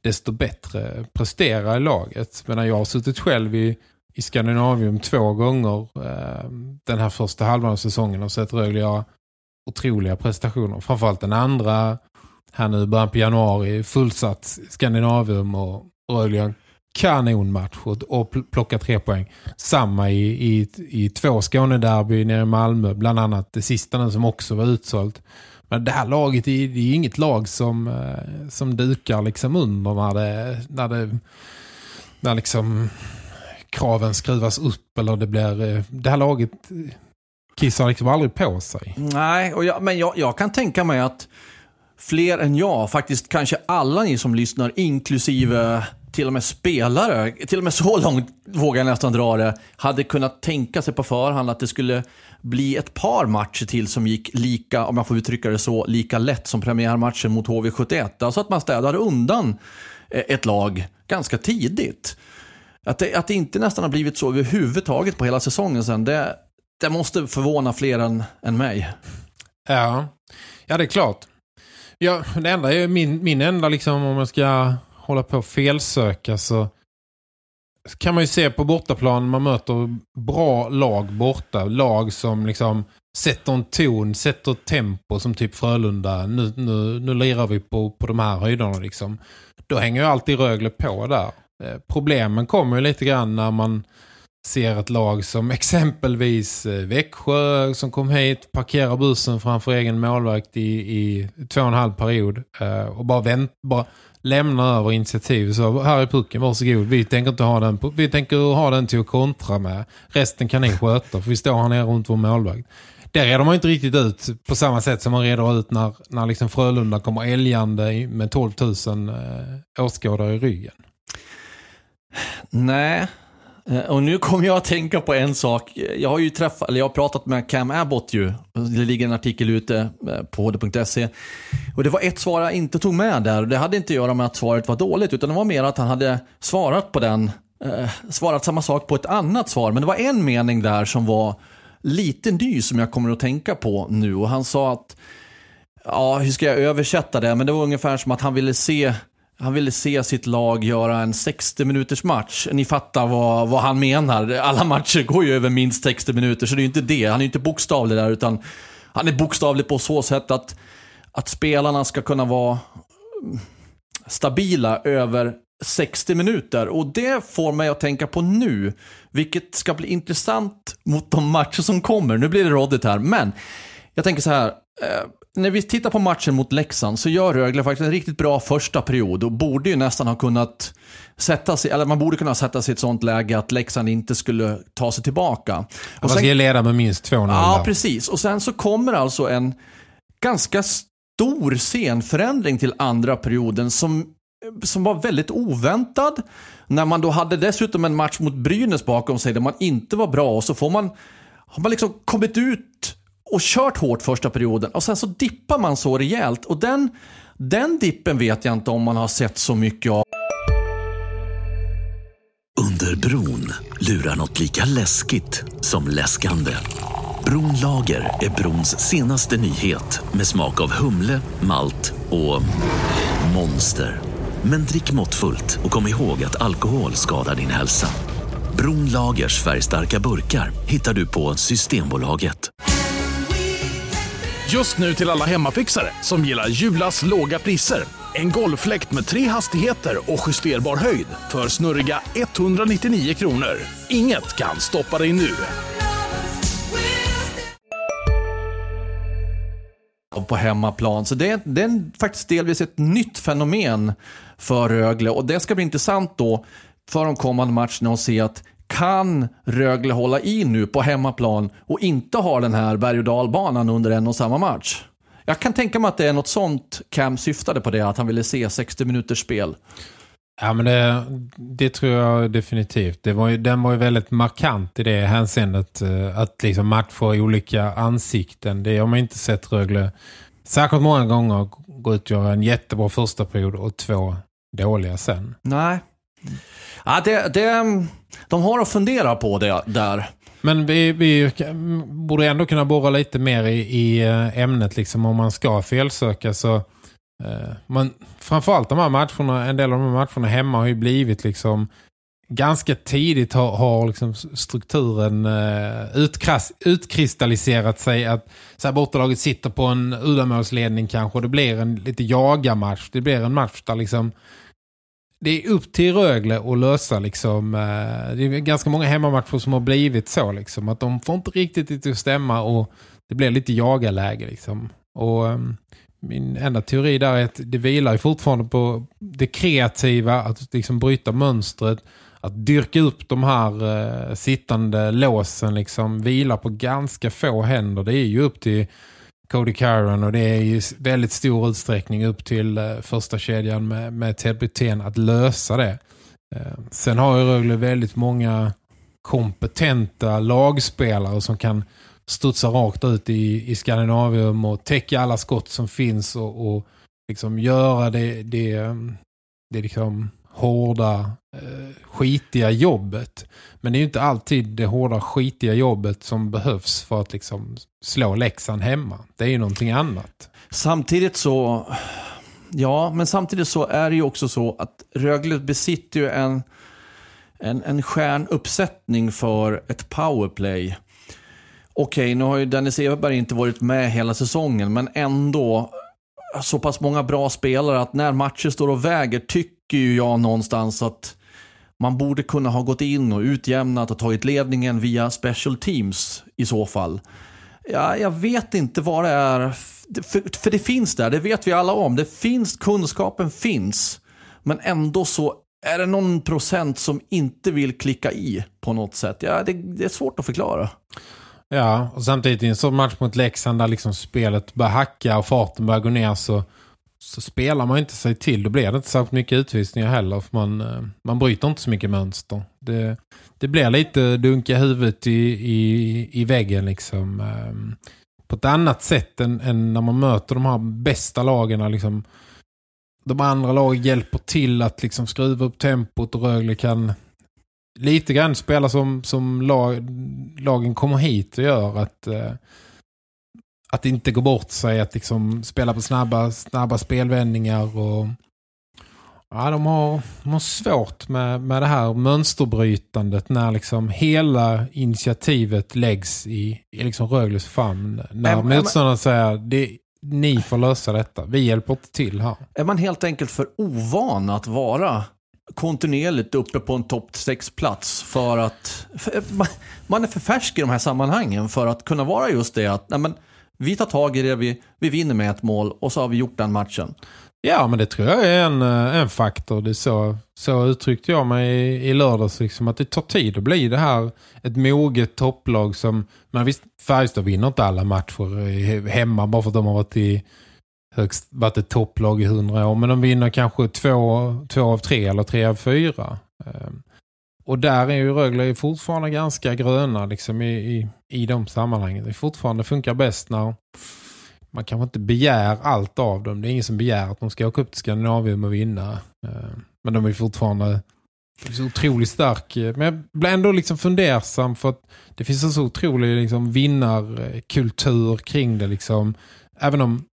Speaker 2: desto bättre presterar laget. Men jag har suttit själv i, i Skandinavium två gånger eh, den här första halvan av säsongen och sett Rögle göra otroliga prestationer. Framförallt den andra här nu i början på januari fullsatt Skandinavium och Rögle kanonmatch och, plocka tre poäng. Samma i, i, i två Skånederby nere i Malmö, bland annat det sista nu som också var utsålt. Men det här laget det är, det är inget lag som, eh, som dukar liksom under när det, när det när liksom kraven skruvas upp eller det blir eh, det här laget kissar liksom aldrig på sig.
Speaker 5: Nej, och jag, men jag, jag kan tänka mig att fler än jag, faktiskt kanske alla ni som lyssnar, inklusive till och med spelare, till och med så långt vågar jag nästan dra det, hade kunnat tänka sig på förhand att det skulle bli ett par matcher till som gick lika, om jag får uttrycka det så, lika lätt som premiärmatchen mot HV71. Alltså att man städade undan eh, ett lag ganska tidigt. Att det, att det inte nästan har blivit så överhuvudtaget på hela säsongen sen, det, det måste förvåna fler än, än mig.
Speaker 2: Ja. ja, det är klart. Ja, det enda är min, min enda liksom om man ska hålla på och felsöka så kan man ju se på bortaplan man möter bra lag borta. Lag som liksom sätter en ton, sätter ett tempo som typ Frölunda. Nu, nu, nu lirar vi på, på de här höjderna liksom. Då hänger ju alltid Rögle på där. Eh, problemen kommer ju lite grann när man ser ett lag som exempelvis eh, Växjö som kom hit, parkerar bussen framför egen målvakt i, i två och en halv period eh, och bara, vänt, bara lämna över initiativ. Så här är pucken, varsågod. Vi tänker inte ha den, vi tänker ha den till att kontra med. Resten kan ni sköta för vi står här nere runt vår målvakt. Där reder man inte riktigt ut på samma sätt som man reder ut när, när liksom Frölunda kommer älgande med 12 000 eh, åskådare i ryggen.
Speaker 5: Nej. Eh, och nu kommer jag att tänka på en sak. Jag har ju träffat, eller jag har pratat med Cam Abbott ju. Det ligger en artikel ute eh, på hd.se. Och det var ett svar jag inte tog med där. Det hade inte att göra med att svaret var dåligt, utan det var mer att han hade svarat på den, eh, svarat samma sak på ett annat svar. Men det var en mening där som var lite ny som jag kommer att tänka på nu. Och han sa att, ja hur ska jag översätta det? Men det var ungefär som att han ville se han ville se sitt lag göra en 60 minuters match. Ni fattar vad, vad han menar. Alla matcher går ju över minst 60 minuter, så det är ju inte det. Han är ju inte bokstavlig där, utan han är bokstavlig på så sätt att, att spelarna ska kunna vara stabila över 60 minuter. Och det får mig att tänka på nu, vilket ska bli intressant mot de matcher som kommer. Nu blir det rådigt här, men jag tänker så här. Eh, när vi tittar på matchen mot Leksand så gör Rögle faktiskt en riktigt bra första period och borde ju nästan ha kunnat sätta sig, eller man borde kunna sätta sig i ett sånt läge att Leksand inte skulle ta sig tillbaka. Och
Speaker 2: Man ska ju leda med minst 2-0
Speaker 5: Ja, precis. Och sen så kommer alltså en ganska stor scenförändring till andra perioden som, som var väldigt oväntad. När man då hade dessutom en match mot Brynäs bakom sig där man inte var bra och så får man, har man liksom kommit ut och kört hårt första perioden och sen så dippar man så rejält och den, den dippen vet jag inte om man har sett så mycket av.
Speaker 6: Under bron lurar något lika läskigt som läskande. Bronlager är brons senaste nyhet med smak av humle, malt och monster. Men drick måttfullt och kom ihåg att alkohol skadar din hälsa. Bronlagers färgstarka burkar hittar du på Systembolaget.
Speaker 1: Just nu till alla hemmafixare som gillar Julas låga priser. En golffläkt med tre hastigheter och justerbar höjd för snurriga 199 kronor. Inget kan stoppa dig nu.
Speaker 5: på hemmaplan. Så det, det är faktiskt delvis ett nytt fenomen för Rögle och det ska bli intressant då för de kommande matcherna att se att kan Rögle hålla i nu på hemmaplan och inte ha den här berg och dalbanan under en och samma match? Jag kan tänka mig att det är något sånt Cam syftade på det, att han ville se 60 minuters spel.
Speaker 2: Ja, men det, det tror jag definitivt. Det var ju, den var ju väldigt markant i det hänseendet. eh, Att liksom matcha i olika ansikten. Det har man inte sett Rögle särskilt många gånger gå ut och göra en jättebra första period och två dåliga sen.
Speaker 5: Nej. Ja, det, det, de har att fundera på det där.
Speaker 2: Men vi, vi borde ändå kunna borra lite mer i, i eh, ämnet liksom om man ska felsöka så eh, man, framförallt de här matcherna, en del av de här matcherna hemma har ju blivit liksom ganska tidigt har, har liksom strukturen eh, utkras, utkristalliserat sig att så här bortalaget sitter på en uddamålsledning kanske och det blir en lite jagarmatch. Det blir en match där liksom det är upp till Rögle att lösa liksom, eh, det är ganska många hemmamatcher som har blivit så liksom, att de får inte riktigt det att stämma och det blir lite jagaläge liksom. Och ehm, min enda teori där är att det vilar ju fortfarande på det kreativa, att liksom bryta mönstret, att dyrka upp de här eh, sittande låsen liksom, vila på ganska få händer. Det är ju upp till Cody Caron och det är i väldigt stor utsträckning upp till eh, första kedjan med, med Ted Buten att lösa det. Eh, sen har ju Rögle väldigt många kompetenta lagspelare som kan studsa rakt ut i, i Skandinavium och täcka alla skott som finns och, och liksom göra det, det, mm, det liksom hårda, eh, skitiga jobbet. Men det är ju inte alltid det hårda, skitiga jobbet som behövs för att liksom slå Leksand hemma. Det är ju någonting annat.
Speaker 5: Samtidigt så, ja, men samtidigt så är det ju också så att Rögle besitter ju en, en, en stjärnuppsättning för ett powerplay. Okej, nu har ju Dennis Everberg inte varit med hela säsongen, men ändå så pass många bra spelare att när matcher står och väger tycker ju jag någonstans att man borde kunna ha gått in och utjämnat och tagit ledningen via special teams i så fall. Ja, jag vet inte vad det är. För, för det finns där, det vet vi alla om. Det finns, kunskapen finns. Men ändå så är det någon procent som inte vill klicka i på något sätt. Ja, det, det är svårt att förklara.
Speaker 2: Ja, och samtidigt i en sån match mot Leksand där liksom spelet börjar hacka och farten börjar gå ner så, så spelar man inte sig till. Då blir det inte så mycket utvisningar heller för man, eh, man bryter inte så mycket mönster. Det, det blir lite dunka huvudet i, i, i väggen liksom. Ehm, på ett annat sätt än, än när man möter de här bästa lagen. Liksom, de andra lagen hjälper till att liksom skruva upp tempot och Rögle kan lite grann spela som, som lag, lagen kommer hit och gör. Att, eh, att inte går bort sig. Att liksom spela på snabba, snabba spelvändningar. Och, ja, de, har, de har svårt med, med det här mönsterbrytandet när liksom hela initiativet läggs i, i liksom Rögles famn. När
Speaker 5: äm,
Speaker 2: motståndaren säger det, ni får lösa detta. Vi hjälper inte till här.
Speaker 5: Är man helt enkelt för ovan att vara kontinuerligt uppe på en topp 6-plats för att för, man, man är för färsk i de här sammanhangen för att kunna vara just det att nej men, vi tar tag i det, vi, vi vinner med ett mål och så har vi gjort den matchen.
Speaker 2: Ja, men det tror jag är en, eh, en faktor. Det är så, så uttryckte jag mig i, i lördags. Liksom, att det tar tid att bli det här ett moget topplag som... Men visst, Färjestad vinner inte alla matcher hemma bara för att de har varit i högst varit ett topplag i hundra år. Men de vinner kanske två, två av tre eller tre av fyra. Ehm, och där är ju Rögle fortfarande ganska gröna liksom i, i, i de sammanhangen. Det fortfarande funkar bäst när man kanske inte begär allt av dem. Det är ingen som begär att de ska åka upp till Skandinavien och vinna. Ehm, men de är fortfarande så otroligt stark. Men jag blir ändå liksom fundersam för att det finns en så otrolig liksom vinnarkultur kring det. Liksom. Även om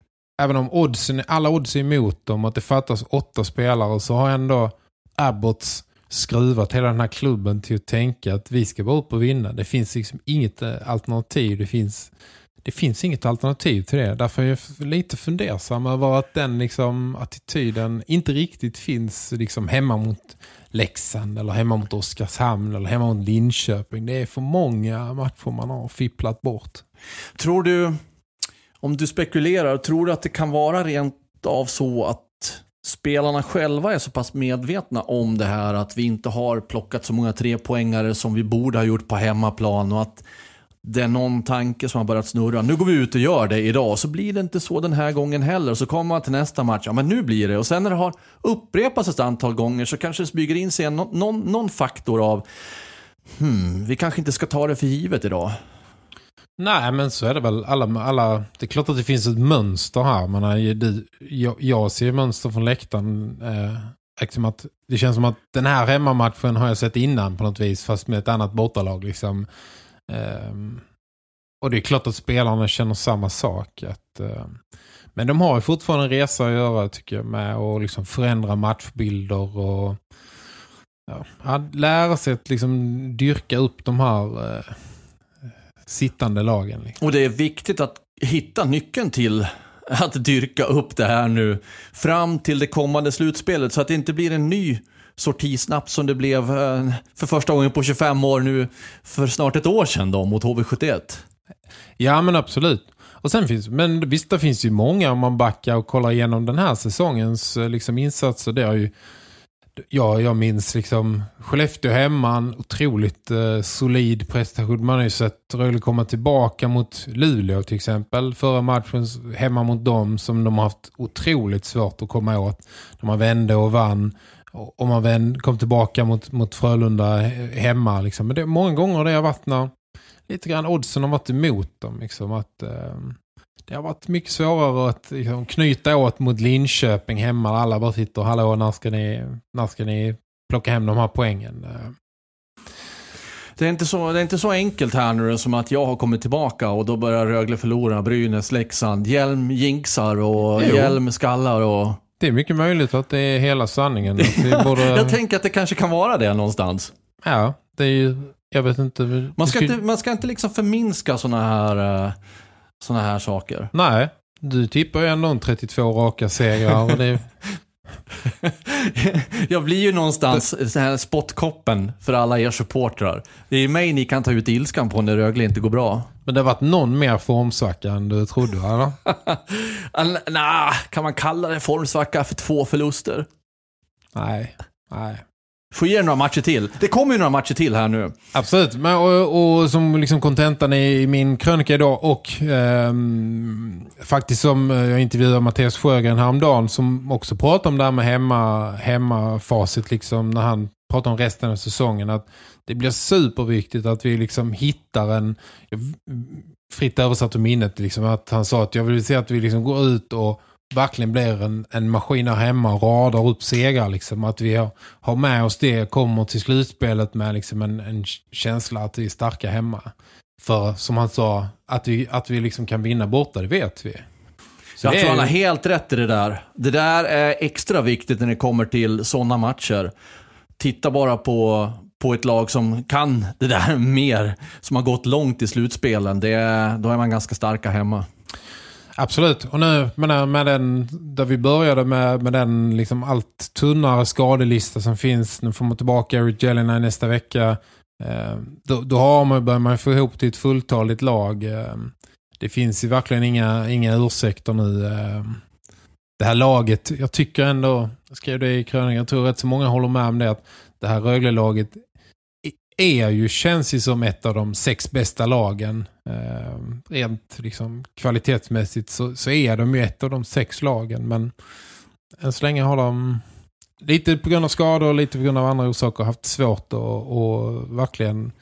Speaker 2: även om oddsen, alla odds är emot dem och att det fattas åtta spelare så har ändå Abbots skruvat hela den här klubben till att tänka att vi ska bara upp och vinna. Det finns liksom inget eh, alternativ. Det finns, det finns inget alternativ till det. Därför är jag lite fundersam över att den liksom, attityden inte riktigt finns liksom hemma mot Leksand eller hemma mot Oskarshamn eller hemma mot Linköping. Det är för många matcher man har fipplat bort.
Speaker 5: Tror du om du spekulerar, tror du att det kan vara rent av så att spelarna själva är så pass medvetna om det här att vi inte har plockat så många trepoängare som vi borde ha gjort på hemmaplan och att det är någon tanke som har börjat snurra. Nu går vi ut och gör det idag, så blir det inte så den här gången heller. Så kommer man till nästa match, ja men nu blir det. Och sen när det har upprepats ett antal gånger så kanske det smyger in sig någon, någon, någon faktor av hmm, vi kanske inte ska ta det för givet idag.
Speaker 2: Nej, men så är det väl. Alla, alla, det är klart att det finns ett mönster här. Man det, jag, jag ser mönster från läktaren. Eh, liksom att, det känns som att den här hemmamatchen har jag sett innan på något vis. Fast med ett annat bortalag. Liksom. Eh, och det är klart att spelarna känner samma sak. Att, eh, men de har ju fortfarande en resa att göra tycker jag. Med att liksom förändra matchbilder och ja, lära sig att liksom dyrka upp de här eh, sittande lagen. Liksom.
Speaker 5: Och det är viktigt att hitta nyckeln till att dyrka upp det här nu fram till det kommande slutspelet så att det inte blir en ny sortisnapp som det blev eh, för första gången på 25 år nu för snart ett år sedan då mot HV71.
Speaker 2: Ja men absolut. Och sen finns, men visst det finns ju många om man backar och kollar igenom den här säsongens eh, liksom, insatser. Det har ju ja, jag minns liksom Skellefteå hemma, en otroligt eh, solid prestation. Man har ju sett Rögle komma tillbaka mot Luleå till exempel. Förra matchen hemma mot dem som de har haft otroligt svårt att komma åt. De man vände och vann. Och man vände, kom tillbaka mot, mot Frölunda hemma. Liksom. Men det, många gånger det har varit när lite grann oddsen har varit emot dem. Liksom, att... Eh, det har varit mycket svårare att liksom, knyta åt mot Linköping hemma. Alla bara sitter och hallå, när ska ni, när ska ni plocka hem de här poängen?
Speaker 5: Det är, inte så, det är inte så enkelt här nu som att jag har kommit tillbaka och då börjar Rögle förlora, Brynäs, Leksand, Hjelm jinxar och jo. Hjelm skallar och...
Speaker 2: Det är mycket möjligt att det är hela sanningen.
Speaker 5: borde... jag tänker att det kanske kan vara det någonstans.
Speaker 2: Ja, det är ju... Jag vet inte.
Speaker 5: Man ska, inte, man ska inte liksom förminska sådana här... Sådana här saker.
Speaker 2: Nej, du tippar ju ändå en 32 raka segrar. Och det...
Speaker 5: jag blir ju någonstans så här spottkoppen för alla er supportrar. Det är mig ni kan ta ut ilskan på när Rögle inte går bra.
Speaker 2: Men det har varit någon mer formsvacka än du trodde, eller?
Speaker 5: nah, kan man kalla det formsvacka för två förluster?
Speaker 2: Nej, nej.
Speaker 5: Får ge några matcher till. Det kommer ju några matcher till här nu.
Speaker 2: Absolut. Men, och, och som liksom kontentan i min krönika idag och eh, faktiskt som eh, jag intervjuade Mattias Sjögren häromdagen som också pratar om det här med hemma, hemmafacit liksom när han pratar om resten av säsongen att det blir superviktigt att vi liksom hittar en fritt översatt ur minnet liksom, att han sa att jag vill se att vi liksom går ut och verkligen blir en, en maskin här hemma och radar upp segrar. Liksom. Att vi har, har med oss det kommer till slutspelet med liksom en, en känsla att vi är starka hemma. För som han sa, att vi, att vi liksom kan vinna borta, det vet vi.
Speaker 5: Så jag tror han har helt rätt i det där. Det där är extra viktigt när det kommer till sådana matcher. Titta bara på, på ett lag som kan det där mer, som har gått långt i slutspelen. Det, då är man ganska starka hemma.
Speaker 2: Absolut. Och nu med, eh, med den, där vi började med, med den liksom allt tunnare skadelista som finns. Nu får man tillbaka Eric Jelena nästa vecka. Eh, då, då har man, börjar man få ihop till ett fulltaligt lag. Eh, det finns ju verkligen inga, inga ursäkter nu. Eh, det här laget, jag tycker ändå, jag skrev det i kröningen, jag tror rätt så många håller med om det, att det här Rögle-laget är ju, känns ju som ett av de sex bästa lagen. Eh, rent liksom, kvalitetsmässigt så, så är de ju ett av de sex lagen. Men än så länge har de lite på grund av skador och lite på grund av andra orsaker haft svårt att, och verkligen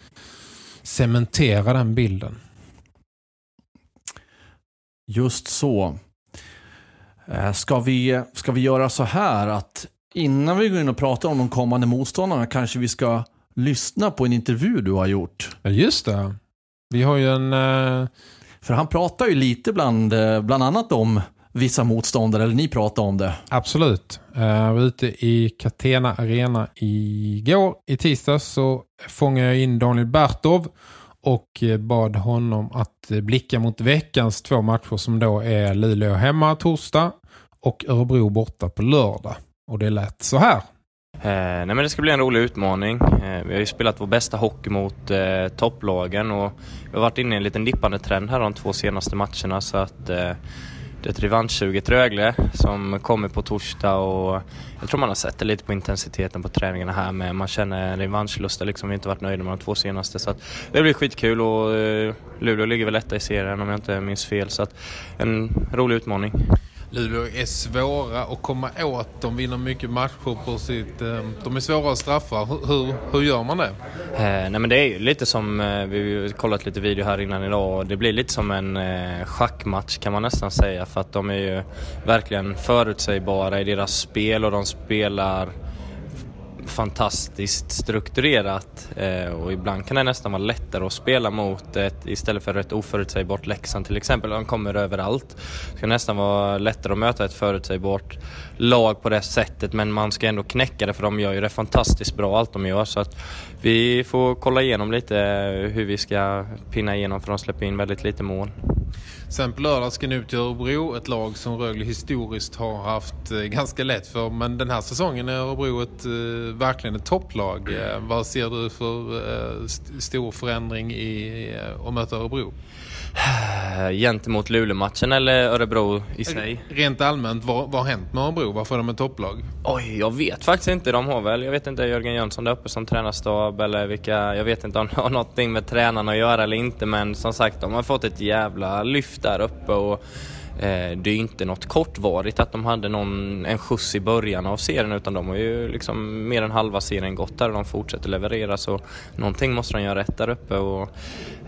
Speaker 2: cementera den bilden.
Speaker 5: Just så. Eh, ska vi, ska vi göra så här att innan vi går in och pratar om de kommande motståndarna kanske vi ska lyssna på en intervju du har gjort.
Speaker 2: Ja, just det. Vi har ju en... Uh...
Speaker 5: För han pratar ju lite bland, eh, bland annat om vissa motståndare, eller ni pratar om det.
Speaker 2: Absolut. Jag var ute i Catena Arena igår. I tisdags så fångade jag in Daniel Bertov och bad honom att blicka mot veckans två matcher som då är Luleå hemma torsdag och Örebro borta på lördag. Och det lät så här.
Speaker 7: Eh, nej men det ska bli en rolig utmaning. Eh, vi har ju spelat vår bästa hockey mot eh, topplagen och vi har varit inne i en liten dippande trend här de två senaste matcherna så att eh, det är ett revanschsuget Rögle som kommer på torsdag och jag tror man har sett det lite på intensiteten på träningarna här med. Man känner revanschlusta liksom. Vi har inte varit nöjda med de två senaste så att det blir skitkul och eh, Luleå ligger väl etta i serien om jag inte minns fel så att en rolig utmaning.
Speaker 2: Luleå är svåra att komma åt. De vinner mycket matcher på sitt... Eh, de är svåra att straffa. Hur, hur gör man det?
Speaker 7: Eh, nej men det är ju lite som, eh, vi har kollat lite video här innan idag och det blir lite som en eh, schackmatch kan man nästan säga för att de är ju verkligen förutsägbara i deras spel och de spelar fantastiskt strukturerat eh, och ibland kan det nästan vara lättare att spela mot ett, istället för ett oförutsägbart Leksand till exempel. De kommer överallt. Det kan nästan vara lättare att möta ett förutsägbart lag på det sättet men man ska ändå knäcka det för de gör ju det fantastiskt bra allt de gör så att vi får kolla igenom lite hur vi ska pinna igenom för de släpper in väldigt lite mål.
Speaker 2: Sen på lördag ska ni ut till Örebro, ett lag som Rögle historiskt har haft eh, ganska lätt för. Men den här säsongen är Örebro ett, eh, verkligen ett topplag. Eh, vad ser du för st stor förändring i att möta Örebro?
Speaker 7: Gentemot Luleå-matchen eller Örebro i sig?
Speaker 2: Rent allmänt, vad, vad har hänt med Örebro? Varför är de ett topplag?
Speaker 7: Oj, jag vet faktiskt inte. De har väl, jag vet inte, Jörgen Jönsson där uppe som tränarstab eller vilka, jag vet inte om det har någonting med tränarna att göra eller inte men som sagt, de har fått ett jävla lyft där uppe och Eh, det är inte något kortvarigt att de hade någon, en skjuts i början av serien utan de har ju liksom mer än halva serien gått där och de fortsätter leverera så någonting måste de göra rätt där uppe och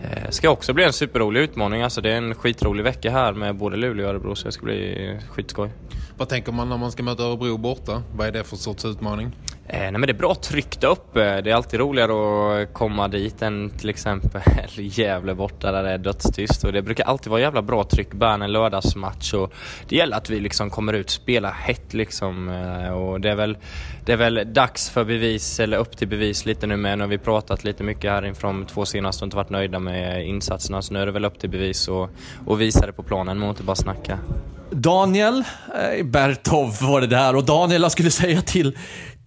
Speaker 7: eh, ska också bli en superrolig utmaning. Alltså det är en skitrolig vecka här med både Luleå och Örebro så det ska bli skitskoj.
Speaker 2: Vad tänker man när man ska möta Örebro borta? Vad är det för sorts utmaning?
Speaker 7: Eh, nej men det är bra tryck där uppe. Eh, det är alltid roligare att komma dit än till exempel Gävle borta där det är dödstyst. Och det brukar alltid vara jävla bra tryck, bara en lördagsmatch. Och det gäller att vi liksom kommer ut, och spelar hett liksom. Eh, och det är, väl, det är väl dags för bevis, eller upp till bevis lite nu med. Nu har vi pratat lite mycket här inför två senaste och inte varit nöjda med insatserna. Så nu är det väl upp till bevis och, och visa det på planen, man inte bara snacka.
Speaker 5: Daniel eh, Bertov var det där och Daniel jag skulle säga till,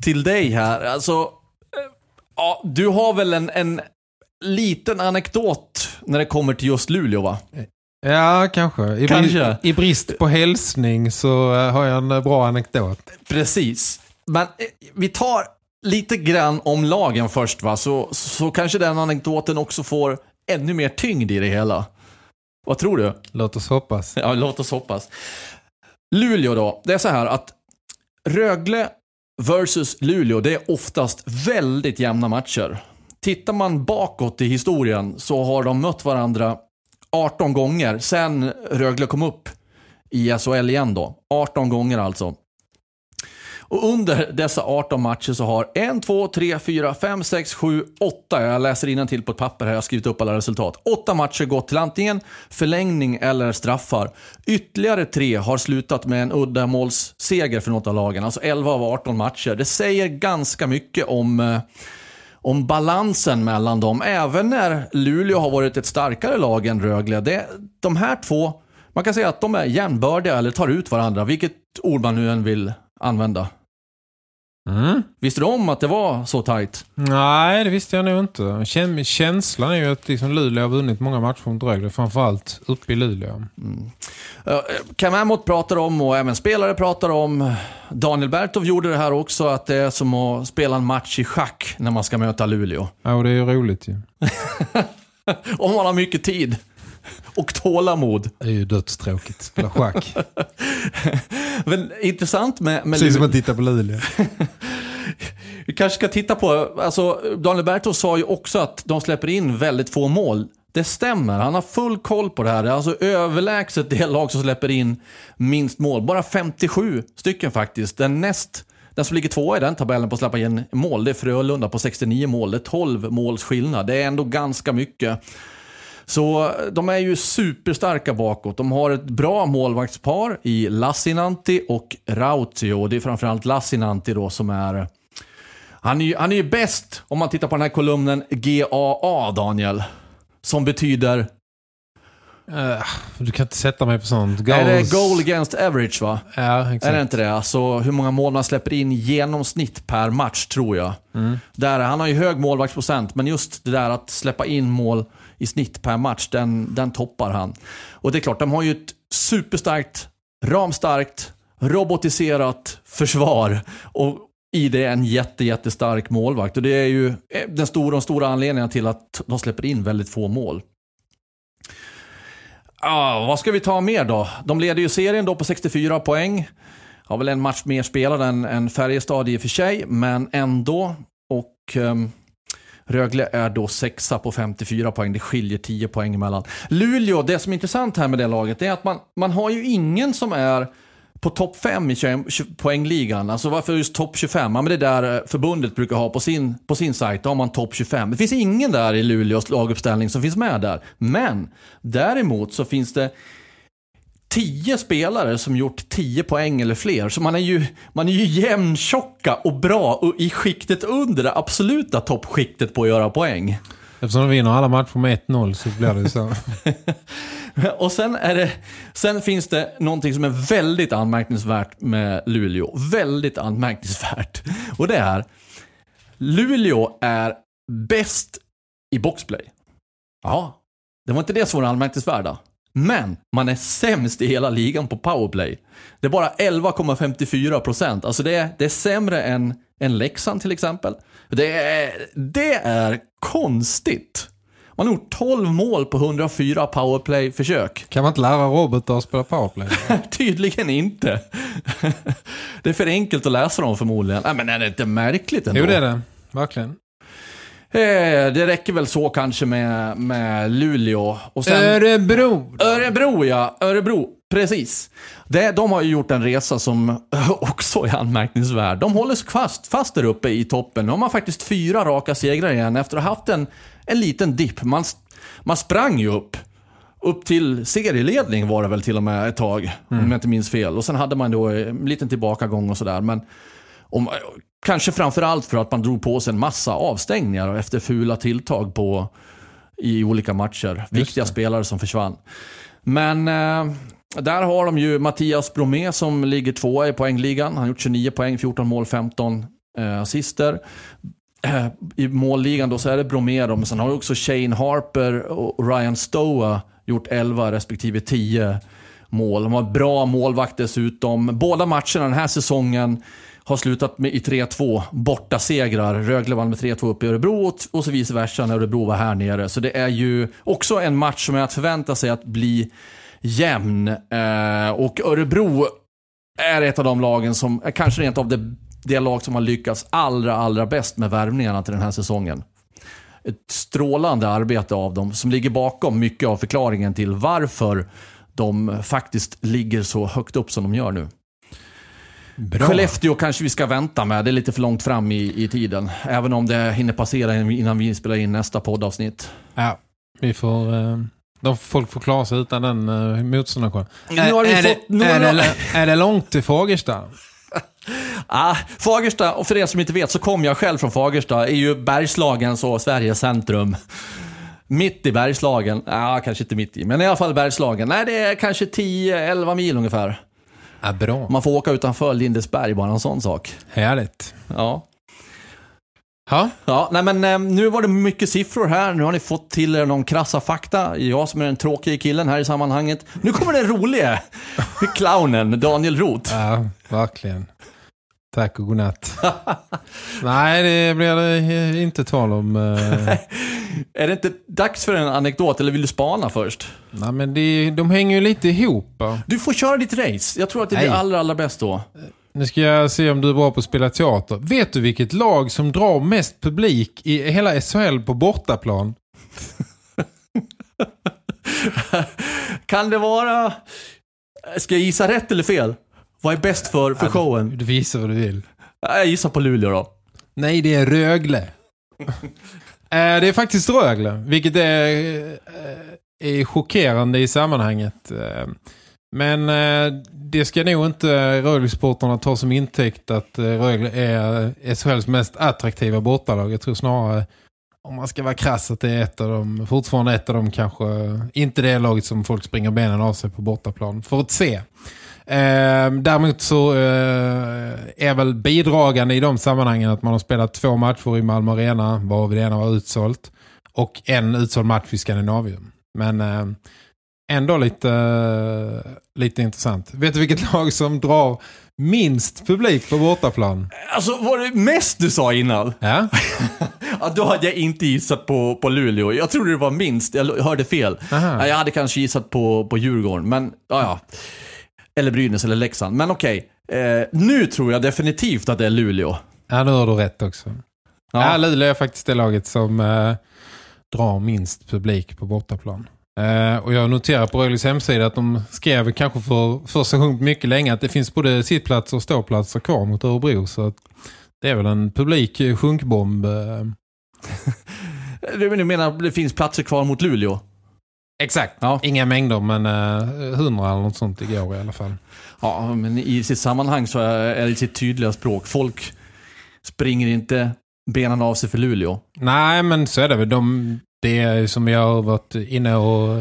Speaker 5: till dig här. Alltså, eh, ja, du har väl en, en liten anekdot när det kommer till just Luleå va?
Speaker 2: Ja, kanske. I,
Speaker 5: kanske.
Speaker 2: Brist, I brist på hälsning så eh, har jag en bra anekdot.
Speaker 5: Precis. Men vi tar lite grann om lagen först va, så, så kanske den anekdoten också får ännu mer tyngd i det hela. Vad tror du?
Speaker 2: Låt oss hoppas.
Speaker 5: Ja, låt oss hoppas. Luleå då. Det är så här att Rögle versus Luleå, det är oftast väldigt jämna matcher. Tittar man bakåt i historien så har de mött varandra 18 gånger sen Rögle kom upp i SHL igen då. 18 gånger alltså. Och under dessa 18 matcher så har 1, 2, 3, 4, 5, 6, 7, 8, jag läser till på ett papper här, jag har skrivit upp alla resultat. 8 matcher gått till antingen förlängning eller straffar. Ytterligare 3 har slutat med en uddamålsseger för något av lagen, alltså 11 av 18 matcher. Det säger ganska mycket om eh, om balansen mellan dem, även när Luleå har varit ett starkare lag än Rögle. Det, de här två man kan säga att de är jämnbördiga eller tar ut varandra, vilket ord man nu än vill använda.
Speaker 2: Mm.
Speaker 5: Visste du om att det var så tajt?
Speaker 2: Nej, det visste jag nog inte. Kän- Känslan är ju att liksom Luleå har vunnit många matcher mot Rögle, framförallt uppe i Luleå.
Speaker 5: Uh, Cam Ammott pratar om, och även spelare pratar om, Daniel Bertov gjorde det här också, att det är som att spela en match i schack när man ska möta Luleå.
Speaker 2: Ja, och det är ju roligt ju.
Speaker 5: Om man har mycket tid. Och tålamod.
Speaker 2: Det är ju dödstråkigt. Spela schack.
Speaker 5: Men intressant med, med
Speaker 2: Precis som att titta på Luleå.
Speaker 5: Vi kanske ska titta på, alltså Daniel Bertov sa ju också att de släpper in väldigt få mål. Det stämmer, han har full koll på det här. Det är alltså överlägset det lag som släpper in minst mål. Bara 57 stycken faktiskt. Den näst, den som ligger tvåa i den tabellen på att släppa in mål, det är Frölunda på 69 mål. Det är 12 måls skillnad. Det är ändå ganska mycket. Så de är ju superstarka bakåt. De har ett bra målvaktspar i Lassinantti och Rautio. Och det är framförallt Lassinantti då som är... Han är, ju, han är ju bäst om man tittar på den här kolumnen GAA, Daniel. Som betyder...
Speaker 2: Eh, du kan inte sätta mig på sånt.
Speaker 5: Är det
Speaker 2: Goals-
Speaker 5: goal against average va?
Speaker 2: Ja, exakt.
Speaker 5: Är det inte det? Alltså hur många mål man släpper in genomsnitt per match tror jag. Där, han har ju hög målvaktsprocent, men just det där att släppa in mål i snitt per match, den, den toppar han. Och det är klart, de har ju ett superstarkt, ramstarkt, robotiserat försvar. Och i det en jätte, jättestark målvakt. Och det är ju eh, den stora, de stora anledningen till att de släpper in väldigt få mål. Ja, vad ska vi ta mer då? De leder ju serien då på 64 poäng. Har väl en match mer spelad än, än Färjestad i och för sig, men ändå. Och um, Rögle är då sexa på 54 poäng. Det skiljer 10 poäng emellan. Luleå, det som är intressant här med det laget, är att man, man har ju ingen som är på topp 5 i poängligan. Alltså varför just topp 25? Ja, men det där eh, förbundet brukar ha på sin, på sin sajt. Då har man topp 25. Det finns ingen där i Luleås laguppställning som finns med där. Men däremot så finns det 10 spelare som gjort 10 poäng eller fler. Så man är ju, man är ju jämntjocka och bra och i skiktet under det absoluta toppskiktet på att göra poäng.
Speaker 2: Eftersom de vinner alla matcher med 1-0 så blir det så.
Speaker 5: Och sen, är det, sen finns det någonting som är väldigt anmärkningsvärt med Luleå. Väldigt anmärkningsvärt. Och det är, Luleå är bäst i boxplay. Ja, det var inte det som var det anmärkningsvärda. Men man är sämst i hela ligan på powerplay. Det är bara 11,54 procent. Alltså det är, det är sämre än, än Leksand till exempel. Det är, det är konstigt. Man har gjort 12 mål på 104 powerplay-försök.
Speaker 2: Kan man inte lära robotar att spela powerplay?
Speaker 5: Tydligen inte. det är för enkelt att läsa dem förmodligen. Nej, men är det inte märkligt ändå?
Speaker 2: jo, det är det. Verkligen.
Speaker 5: Eh, det räcker väl så kanske med, med Luleå. Och sen...
Speaker 2: Örebro.
Speaker 5: Örebro ja, Örebro. Precis. Det, de har ju gjort en resa som också är anmärkningsvärd. De håller sig fast, fast där uppe i toppen. Nu har man faktiskt fyra raka segrar igen efter att ha haft en, en liten dipp. Man, man sprang ju upp. Upp till serieledning var det väl till och med ett tag, om jag inte minns fel. Och sen hade man då en liten tillbakagång och sådär. Men om, kanske framförallt för att man drog på sig en massa avstängningar efter fula tilltag på, i olika matcher. Viktiga spelare som försvann. Men eh, där har de ju Mattias Bromé som ligger tvåa i poängligan. Han har gjort 29 poäng, 14 mål, 15 eh, assister. Eh, I målligan då så är det Bromé då, men sen har också Shane Harper och Ryan Stoa gjort 11 respektive 10 mål. De har bra målvakt dessutom. Båda matcherna den här säsongen har slutat med i 3-2 borta segrar. Rögle vann med 3-2 upp i Örebro och, och så vice versa när Örebro var här nere. Så det är ju också en match som är att förvänta sig att bli jämn. Eh, och Örebro är ett av de lagen som, är kanske rent av det, det lag som har lyckats allra, allra bäst med värvningarna till den här säsongen. Ett strålande arbete av dem som ligger bakom mycket av förklaringen till varför de faktiskt ligger så högt upp som de gör nu.
Speaker 2: Bra.
Speaker 5: Skellefteå kanske vi ska vänta med. Det är lite för långt fram i, i tiden. Även om det hinner passera innan vi spelar in nästa poddavsnitt.
Speaker 2: Ja, vi får... Eh, de, folk får klara sig utan den uh,
Speaker 5: har vi
Speaker 2: är,
Speaker 5: fått-
Speaker 2: det, är, det, är det långt till Fagersta?
Speaker 5: Ah, Fagersta, och för er som inte vet så kom jag själv från Fagersta, är ju Bergslagens och Sveriges centrum. Mitt i Bergslagen. Ja, kanske inte mitt i, men i alla fall Bergslagen. Nej, det är kanske 10-11 mil ungefär.
Speaker 2: Ja, bra.
Speaker 5: Man får åka utanför Lindesberg, bara en sån sak.
Speaker 2: Härligt.
Speaker 5: Ja.
Speaker 2: Ja,
Speaker 5: Ja, nej men eh, nu var det mycket siffror här. Nu har ni fått till er någon krassa fakta. Jag som är den tråkiga killen här i sammanhanget. Nu kommer den roliga. Clownen, Daniel Roth.
Speaker 2: ja verkligen. Tack och godnatt. Nej, det blir det inte tal om. eh,
Speaker 5: Är det inte dags för en anekdot eller vill du spana först?
Speaker 2: Nej, men det, de hänger ju lite ihop.
Speaker 5: Du får köra ditt race. Jag tror att det blir allra, allra bäst då.
Speaker 2: Nu ska jag se om du är bra på att spela teater. Vet du vilket lag som drar mest publik i hela SHL på bortaplan?
Speaker 5: Kan det vara... Ska jag gissa rätt eller fel? Vad är bäst för, för showen?
Speaker 2: Du visar vad du vill.
Speaker 5: Jag gissar på Luleå då.
Speaker 2: Nej, det är Rögle. Eh, det är faktiskt Rögle, vilket är, eh, är chockerande i sammanhanget. Eh, Men det ska nog inte Rögle-sportarna ta som intäkt att Rögle är SHLs mest attraktiva bortalag. Jag tror snarare, om man ska vara krass, att det är ett av dem, fortfarande ett av dem kanske, inte det laget som folk springer benen av sig på bortaplan. För att se. Eh, däremot så eh, är väl bidragande i de sammanhangen att man har spelat två matcher i Malmö Arena, varav det ena var utsålt. Och en utsåld match i Skandinavium. Men eh, ändå lite, lite intressant. Vet du vilket lag som drar minst publik på bortaplan?
Speaker 5: Alltså, var det mest du sa innan?
Speaker 2: Ja,
Speaker 5: Ja, då hade jag inte gissat på, på Luleå. Jag trodde det var minst. Jag hörde fel.
Speaker 2: Aha.
Speaker 5: Ja, Jag hade kanske gissat på, på Djurgården, men ja, ja. Eller Brynäs eller Leksand. Men okej. Eh, nu tror jag definitivt att det är Luleå.
Speaker 2: ja nu har du rätt också.
Speaker 5: Ja.
Speaker 2: Ja, Luleå är faktiskt det laget som eh, drar minst publik på bortaplan. Eh, och jag noterar på Rögles hemsida att de skrev kanske för första gången mycket länge att det finns både sittplatser och ståplatser kvar mot Örebro. Så det är väl en publik eh, sjunkbomb. Eh.
Speaker 5: Du du menar att det finns platser kvar mot Luleå?
Speaker 2: Exakt.
Speaker 5: Ja.
Speaker 2: Inga mängder men eh, hundra eller något sånt igår i alla fall.
Speaker 5: Ja, men i sitt sammanhang så är det sitt tydliga språk. Folk springer inte benen av sig för Luleå.
Speaker 2: Nej men så är det väl. De, det är som vi har varit inne och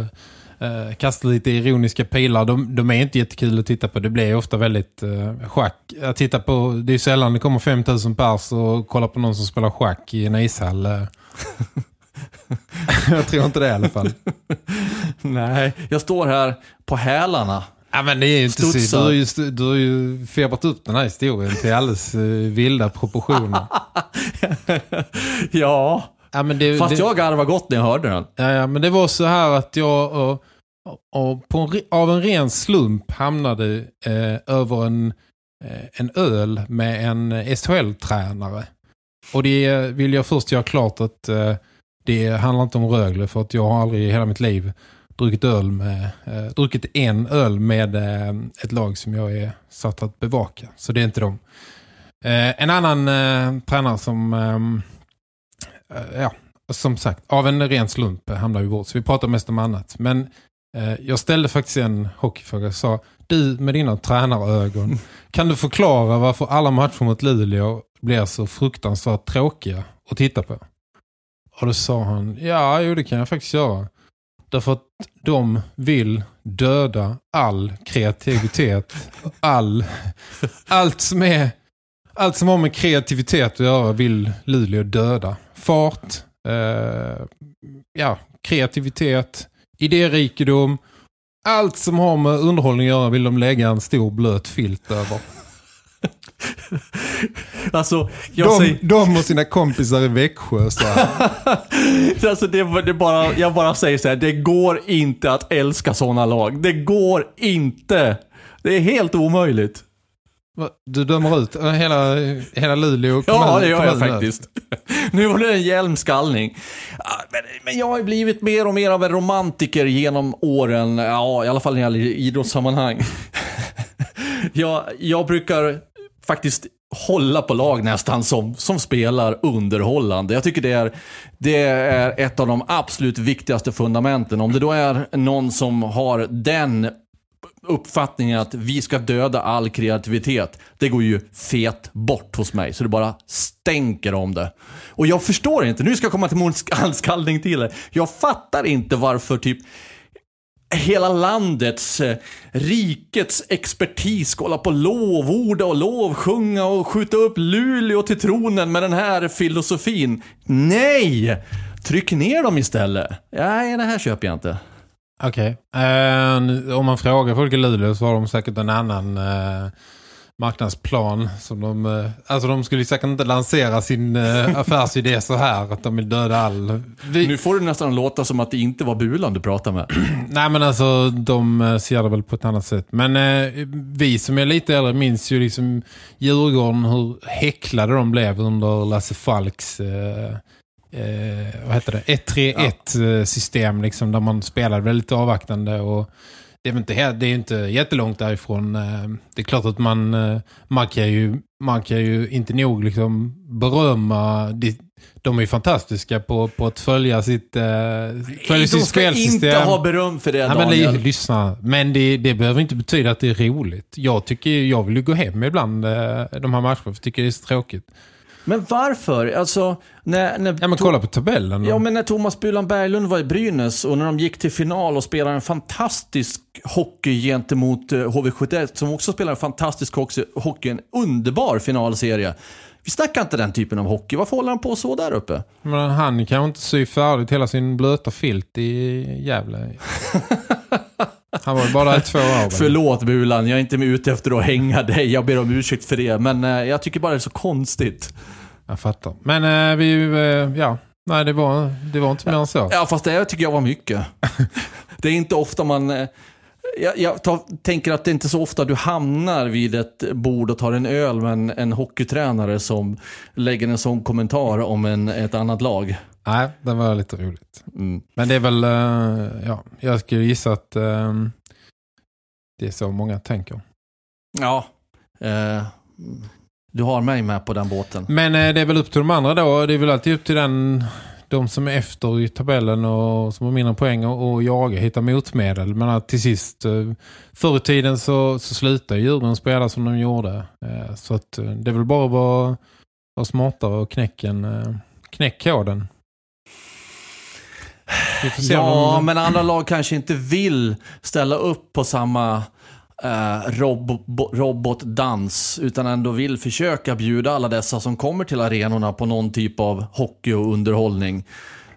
Speaker 2: eh, kastat lite ironiska pilar. De, de är inte jättekul att titta på. Det blir ofta väldigt eh, schack. Jag tittar på, det är sällan det kommer 5000 pers och kollar på någon som spelar schack i en ishall. eh. jag tror inte det i alla fall.
Speaker 5: Nej. Jag står här på hälarna.
Speaker 2: Ja, men det är inte så. Du har, ju, du har ju febat upp den här historien till alldeles eh, vilda proportioner.
Speaker 5: ja,
Speaker 2: Ja, men det,
Speaker 5: fast
Speaker 2: det,
Speaker 5: jag garvar gott när jag hörde den.
Speaker 2: Ja, ja, men det var så här att jag och, och på en, av en ren slump hamnade eh, över en, eh, en öl med en SHL-tränare. Och det vill jag först göra klart att eh, det handlar inte om Rögle för att jag har aldrig i hela mitt liv druckit öl med, eh, druckit en öl med eh, ett lag som jag är satt att bevaka. Så det är inte dem. Eh, en annan eh, tränare som ehm, eh, ja, som sagt, av en ren slump hamnar vi bort. Så vi pratar mest om annat. Men eh, jag ställde faktiskt en hockeyfråga. Jag sa, du med dina tränarögon, kan du förklara varför alla matcher mot Luleå blir så fruktansvärt tråkiga att titta på? Och då sa han, ja, jo det kan jag faktiskt göra. Därför att de vill döda all kreativitet. All, allt som är allt som har med kreativitet att göra vill Luleå döda. Fart, eh, ja, kreativitet, idérikedom. Allt som har med underhållning att göra vill de lägga en stor blöt filt över.
Speaker 5: Alltså, jag
Speaker 2: De,
Speaker 5: säger...
Speaker 2: de och sina kompisar i Växjö. Så.
Speaker 5: Alltså det, det bara, jag bara säger så här, det går inte att älska sådana lag. Det går inte. Det är helt omöjligt.
Speaker 2: Du dömer ut hela, hela Luleå kommun,
Speaker 5: Ja, det gör jag faktiskt. Nu var det en hjälmskallning. Men, men jag har blivit mer och mer av en romantiker genom åren. Ja, i alla fall när det gäller idrottssammanhang. jag, jag brukar faktiskt hålla på lag nästan som, som spelar underhållande. Jag tycker det är, det är ett av de absolut viktigaste fundamenten. Om det då är någon som har den uppfattningen att vi ska döda all kreativitet. Det går ju fet bort hos mig. Så det bara stänker om det. Och jag förstår inte, nu ska jag komma till Måns skallning till det. Jag fattar inte varför typ hela landets, eh, rikets expertis ska hålla på lovorda och lovsjunga och skjuta upp Luleå till tronen med den här filosofin. Nej! Tryck ner dem istället. Nej, det här köper jag inte.
Speaker 2: Okej. Eh, om man frågar folk i Luleå så har de säkert en annan Uh marknadsplan. Som de, eh, alltså de skulle säkert inte lansera sin eh, affärsidé så här. Att de vill döda all... Vi,
Speaker 5: Nu får det nästan låta som att det inte var Bulan du pratade med.
Speaker 2: Nej men alltså de eh, ser det väl på ett annat sätt. Men eh, vi som är lite äldre minns ju liksom Djurgården hur häcklade de blev under Lasse Falks eh, eh, vad heter det? 1-3-1 system liksom där man spelade väldigt avvaktande och det är ju inte, det är inte jättelångt därifrån. Eh, Det är klart att man, eh, man, kan, ju, man kan ju inte nog liksom berömma de, de är ju fantastiska på, på att följa sitt, eh, följa
Speaker 5: De
Speaker 2: sitt
Speaker 5: ska
Speaker 2: spelsystem.
Speaker 5: inte ha beröm för det,
Speaker 2: men
Speaker 5: Daniel.
Speaker 2: det, lyssna. Men det, det behöver inte betyda att det är roligt. Jag tycker jag vill ju gå hem ibland eh, de här matcherna för jag tycker det är så tråkigt.
Speaker 5: Men varför? Alltså, när, när
Speaker 2: Ja men kolla på tabellen. då.
Speaker 5: Ja, men när Thomas Bulan Berglund var i Brynäs och när de gick till final och spelade en fantastisk hockey gentemot eh, HV71 som också spelar en fantastisk hockey, en underbar finalserie. Vi snackar inte den typen av hockey. Varför håller han på så där uppe?
Speaker 2: Men han kan inte sy färdigt hela sin blöta filt i Gävle. Han var ju bara där i två år.
Speaker 5: Förlåt Bulan, jag är inte ute efter att hänga dig. Jag ber om ursäkt för det. Men eh, jag tycker bara det är så konstigt.
Speaker 2: Jag fattar. Men eh, vi, eh, ja. Nej, det var, det var inte mer än så.
Speaker 5: Ja, fast det tycker jag var mycket. det är inte ofta man... eh, Jag, jag tar, tänker att det är inte så ofta du hamnar vid ett bord och tar en öl med en, en hockeytränare som lägger en sån kommentar om en, ett annat lag.
Speaker 2: Nej, det var lite roligt.
Speaker 5: Mm.
Speaker 2: Men det är väl, eh, ja, jag skulle gissa att eh, det är så många tänker.
Speaker 5: Ja. Eh, du har mig med på den båten.
Speaker 2: Men eh, det är väl upp till de andra då. Det är väl alltid upp till den, de som är efter i tabellen och som har mindre poäng och, och jaga, hitta motmedel. Men att till sist, eh, förr i tiden så, så slutade Djurgården spela som de gjorde. Eh, så att det är väl bara att vara, vara smartare och knäcken, eh, knäck koden.
Speaker 5: Ja,
Speaker 2: de-
Speaker 5: men andra lag kanske inte vill ställa upp på samma eh, robo, bo- robotdans utan ändå vill försöka bjuda alla dessa som kommer till arenorna på någon typ av hockey och underhållning.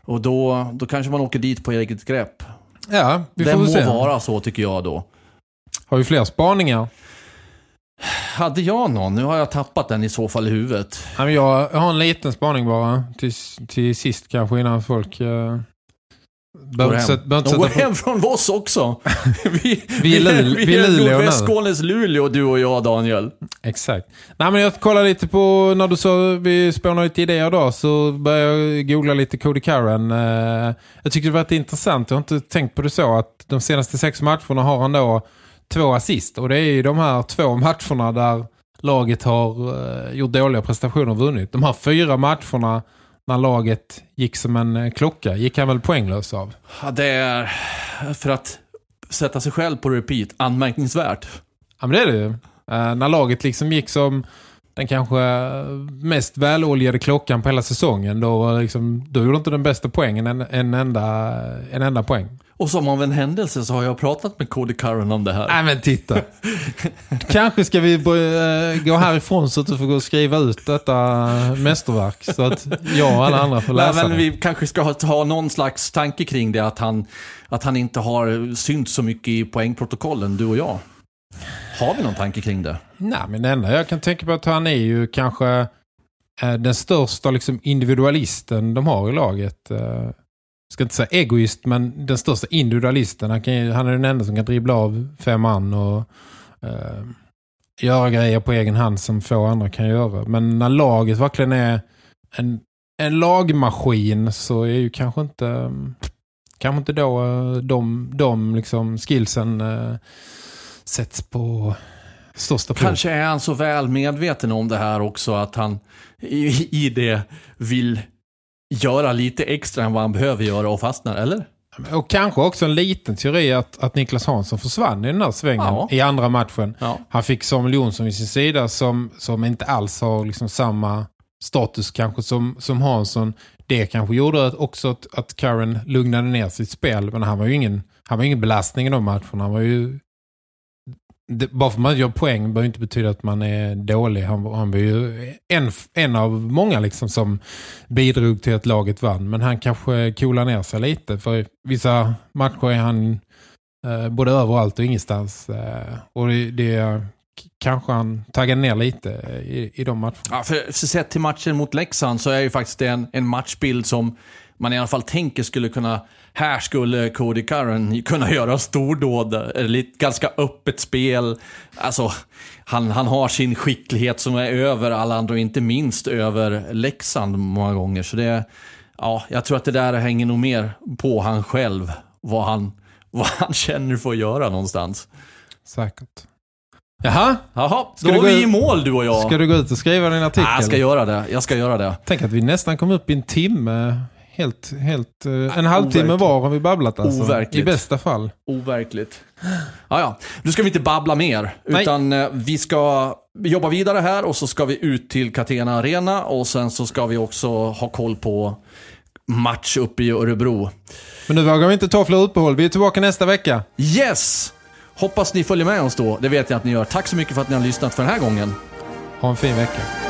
Speaker 5: Och då, då kanske man åker dit på eget grepp.
Speaker 2: Ja, vi
Speaker 5: det
Speaker 2: får
Speaker 5: må
Speaker 2: väl se.
Speaker 5: vara så tycker jag då.
Speaker 2: Har vi fler spaningar?
Speaker 5: Hade jag någon? Nu har jag tappat den i så fall i huvudet.
Speaker 2: Jag har en liten spaning bara. Till, till sist kanske innan folk... Uh,
Speaker 5: Går
Speaker 2: behöver
Speaker 5: hem.
Speaker 2: inte sätta- behöver
Speaker 5: De
Speaker 2: inte
Speaker 5: går
Speaker 2: sätta på-
Speaker 5: hem från oss också. vi,
Speaker 2: Vi är Lul- vi är Luleå nu.
Speaker 5: Nordvästskånes Luleå, du och jag Daniel.
Speaker 2: Exakt. Nej, men jag kollade lite på, när du sa vi spånade lite idéer då, så började jag googla lite Cody Curran. Eh, jag tyckte det var intressant, jag har inte tänkt på det så, att de senaste sex matcherna har han då två assist. Och det är ju de här två matcherna där laget har eh, gjort dåliga prestationer och vunnit. De här fyra matcherna när laget gick som en eh, klocka, gick han väl poänglös av.
Speaker 5: Ja, det är, för att sätta sig själv på repeat, anmärkningsvärt.
Speaker 2: Ja, men det är det ju. Eh, när laget liksom gick som den kanske mest väloljade klockan på hela säsongen, då, liksom, då gjorde inte den bästa poängen en, en, enda, en enda poäng.
Speaker 5: Och som av en händelse så har jag pratat med Cody Curran om det här.
Speaker 2: Nej men titta. kanske ska vi börja, eh, gå härifrån så att du får gå och skriva ut detta mästerverk. Så att jag och alla andra får
Speaker 5: Nej,
Speaker 2: läsa
Speaker 5: men
Speaker 2: det.
Speaker 5: vi kanske ska ha, ha någon slags tanke kring det, att han, att han inte har synts så mycket i poängprotokollen, du och jag. Har vi någon tanke kring det?
Speaker 2: Nej, men det enda jag kan tänka på att han är ju kanske eh, den största liksom, individualisten de har i laget. Ska inte säga egoist, men den största individualisten. Han, kan, han är den enda som kan dribbla av fem man och eh, göra grejer på egen hand som få andra kan göra. Men när laget verkligen är en, en lagmaskin så är ju kanske inte kanske inte då eh, de, de liksom skillsen eh, sätts på största prov.
Speaker 5: Kanske är han så väl medveten om det här också att han i, i det vill göra lite extra än vad han behöver göra och fastnar, eller?
Speaker 2: Och kanske också en liten teori att, att Niklas Hansson försvann i den där svängen
Speaker 5: Ja.
Speaker 2: i andra matchen.
Speaker 5: Ja.
Speaker 2: Han fick Samuel Jonsson vid sin sida som, som inte alls har liksom samma status kanske som, som Hansson. Det kanske gjorde att också att, att Karen lugnade ner sitt spel. Men han var ju ingen, han var ingen belastning i de matcherna. Han var ju det, bara för att man gör poäng behöver inte betyda att man är dålig. Han, han var ju en, en av många liksom som bidrog till att laget vann. Men han kanske coolar ner sig lite. För vissa matcher är han eh, både överallt och ingenstans. Eh, och det, det kanske han taggar ner lite i, i de matcherna.
Speaker 5: Ja, för sett till matchen mot Leksand så är ju faktiskt en, en matchbild som man i alla fall tänker skulle kunna här skulle Cody Curran kunna göra stordåd. Ett ganska öppet spel. Alltså, han, han har sin skicklighet som är över alla andra och inte minst över Leksand många gånger. Så det, ja, jag tror att det där hänger nog mer på han själv. Vad han, vad han känner för att göra någonstans.
Speaker 2: Säkert. Jaha,
Speaker 5: Jaha, då var vi i mål du och jag.
Speaker 2: Ska du gå ut och skriva din artikel?
Speaker 5: Ja, jag ska göra det. Jag ska göra det.
Speaker 2: Tänk att vi nästan kom upp i en timme. Helt, helt, uh, en halvtimme var har vi babblat alltså.
Speaker 5: Overkligt.
Speaker 2: I bästa fall.
Speaker 5: Overkligt. Ja, ja. Nu ska vi inte babbla mer.
Speaker 2: Nej.
Speaker 5: Utan uh, vi ska jobba vidare här och så ska vi ut till Catena Arena. Och sen så ska vi också ha koll på match uppe i Örebro.
Speaker 2: Men nu vågar vi inte ta fler uppehåll. Vi är tillbaka nästa vecka.
Speaker 5: Yes! Hoppas ni följer med oss då. Det vet jag att ni gör. Tack så mycket för att ni har lyssnat för den här gången.
Speaker 2: Ha en fin vecka.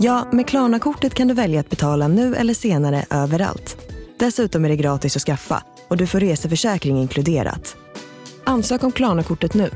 Speaker 8: Ja, med Klarna-kortet kan du välja att betala nu eller senare överallt. Dessutom är det gratis att skaffa och du får reseförsäkring inkluderat. Ansök om Klarna-kortet nu.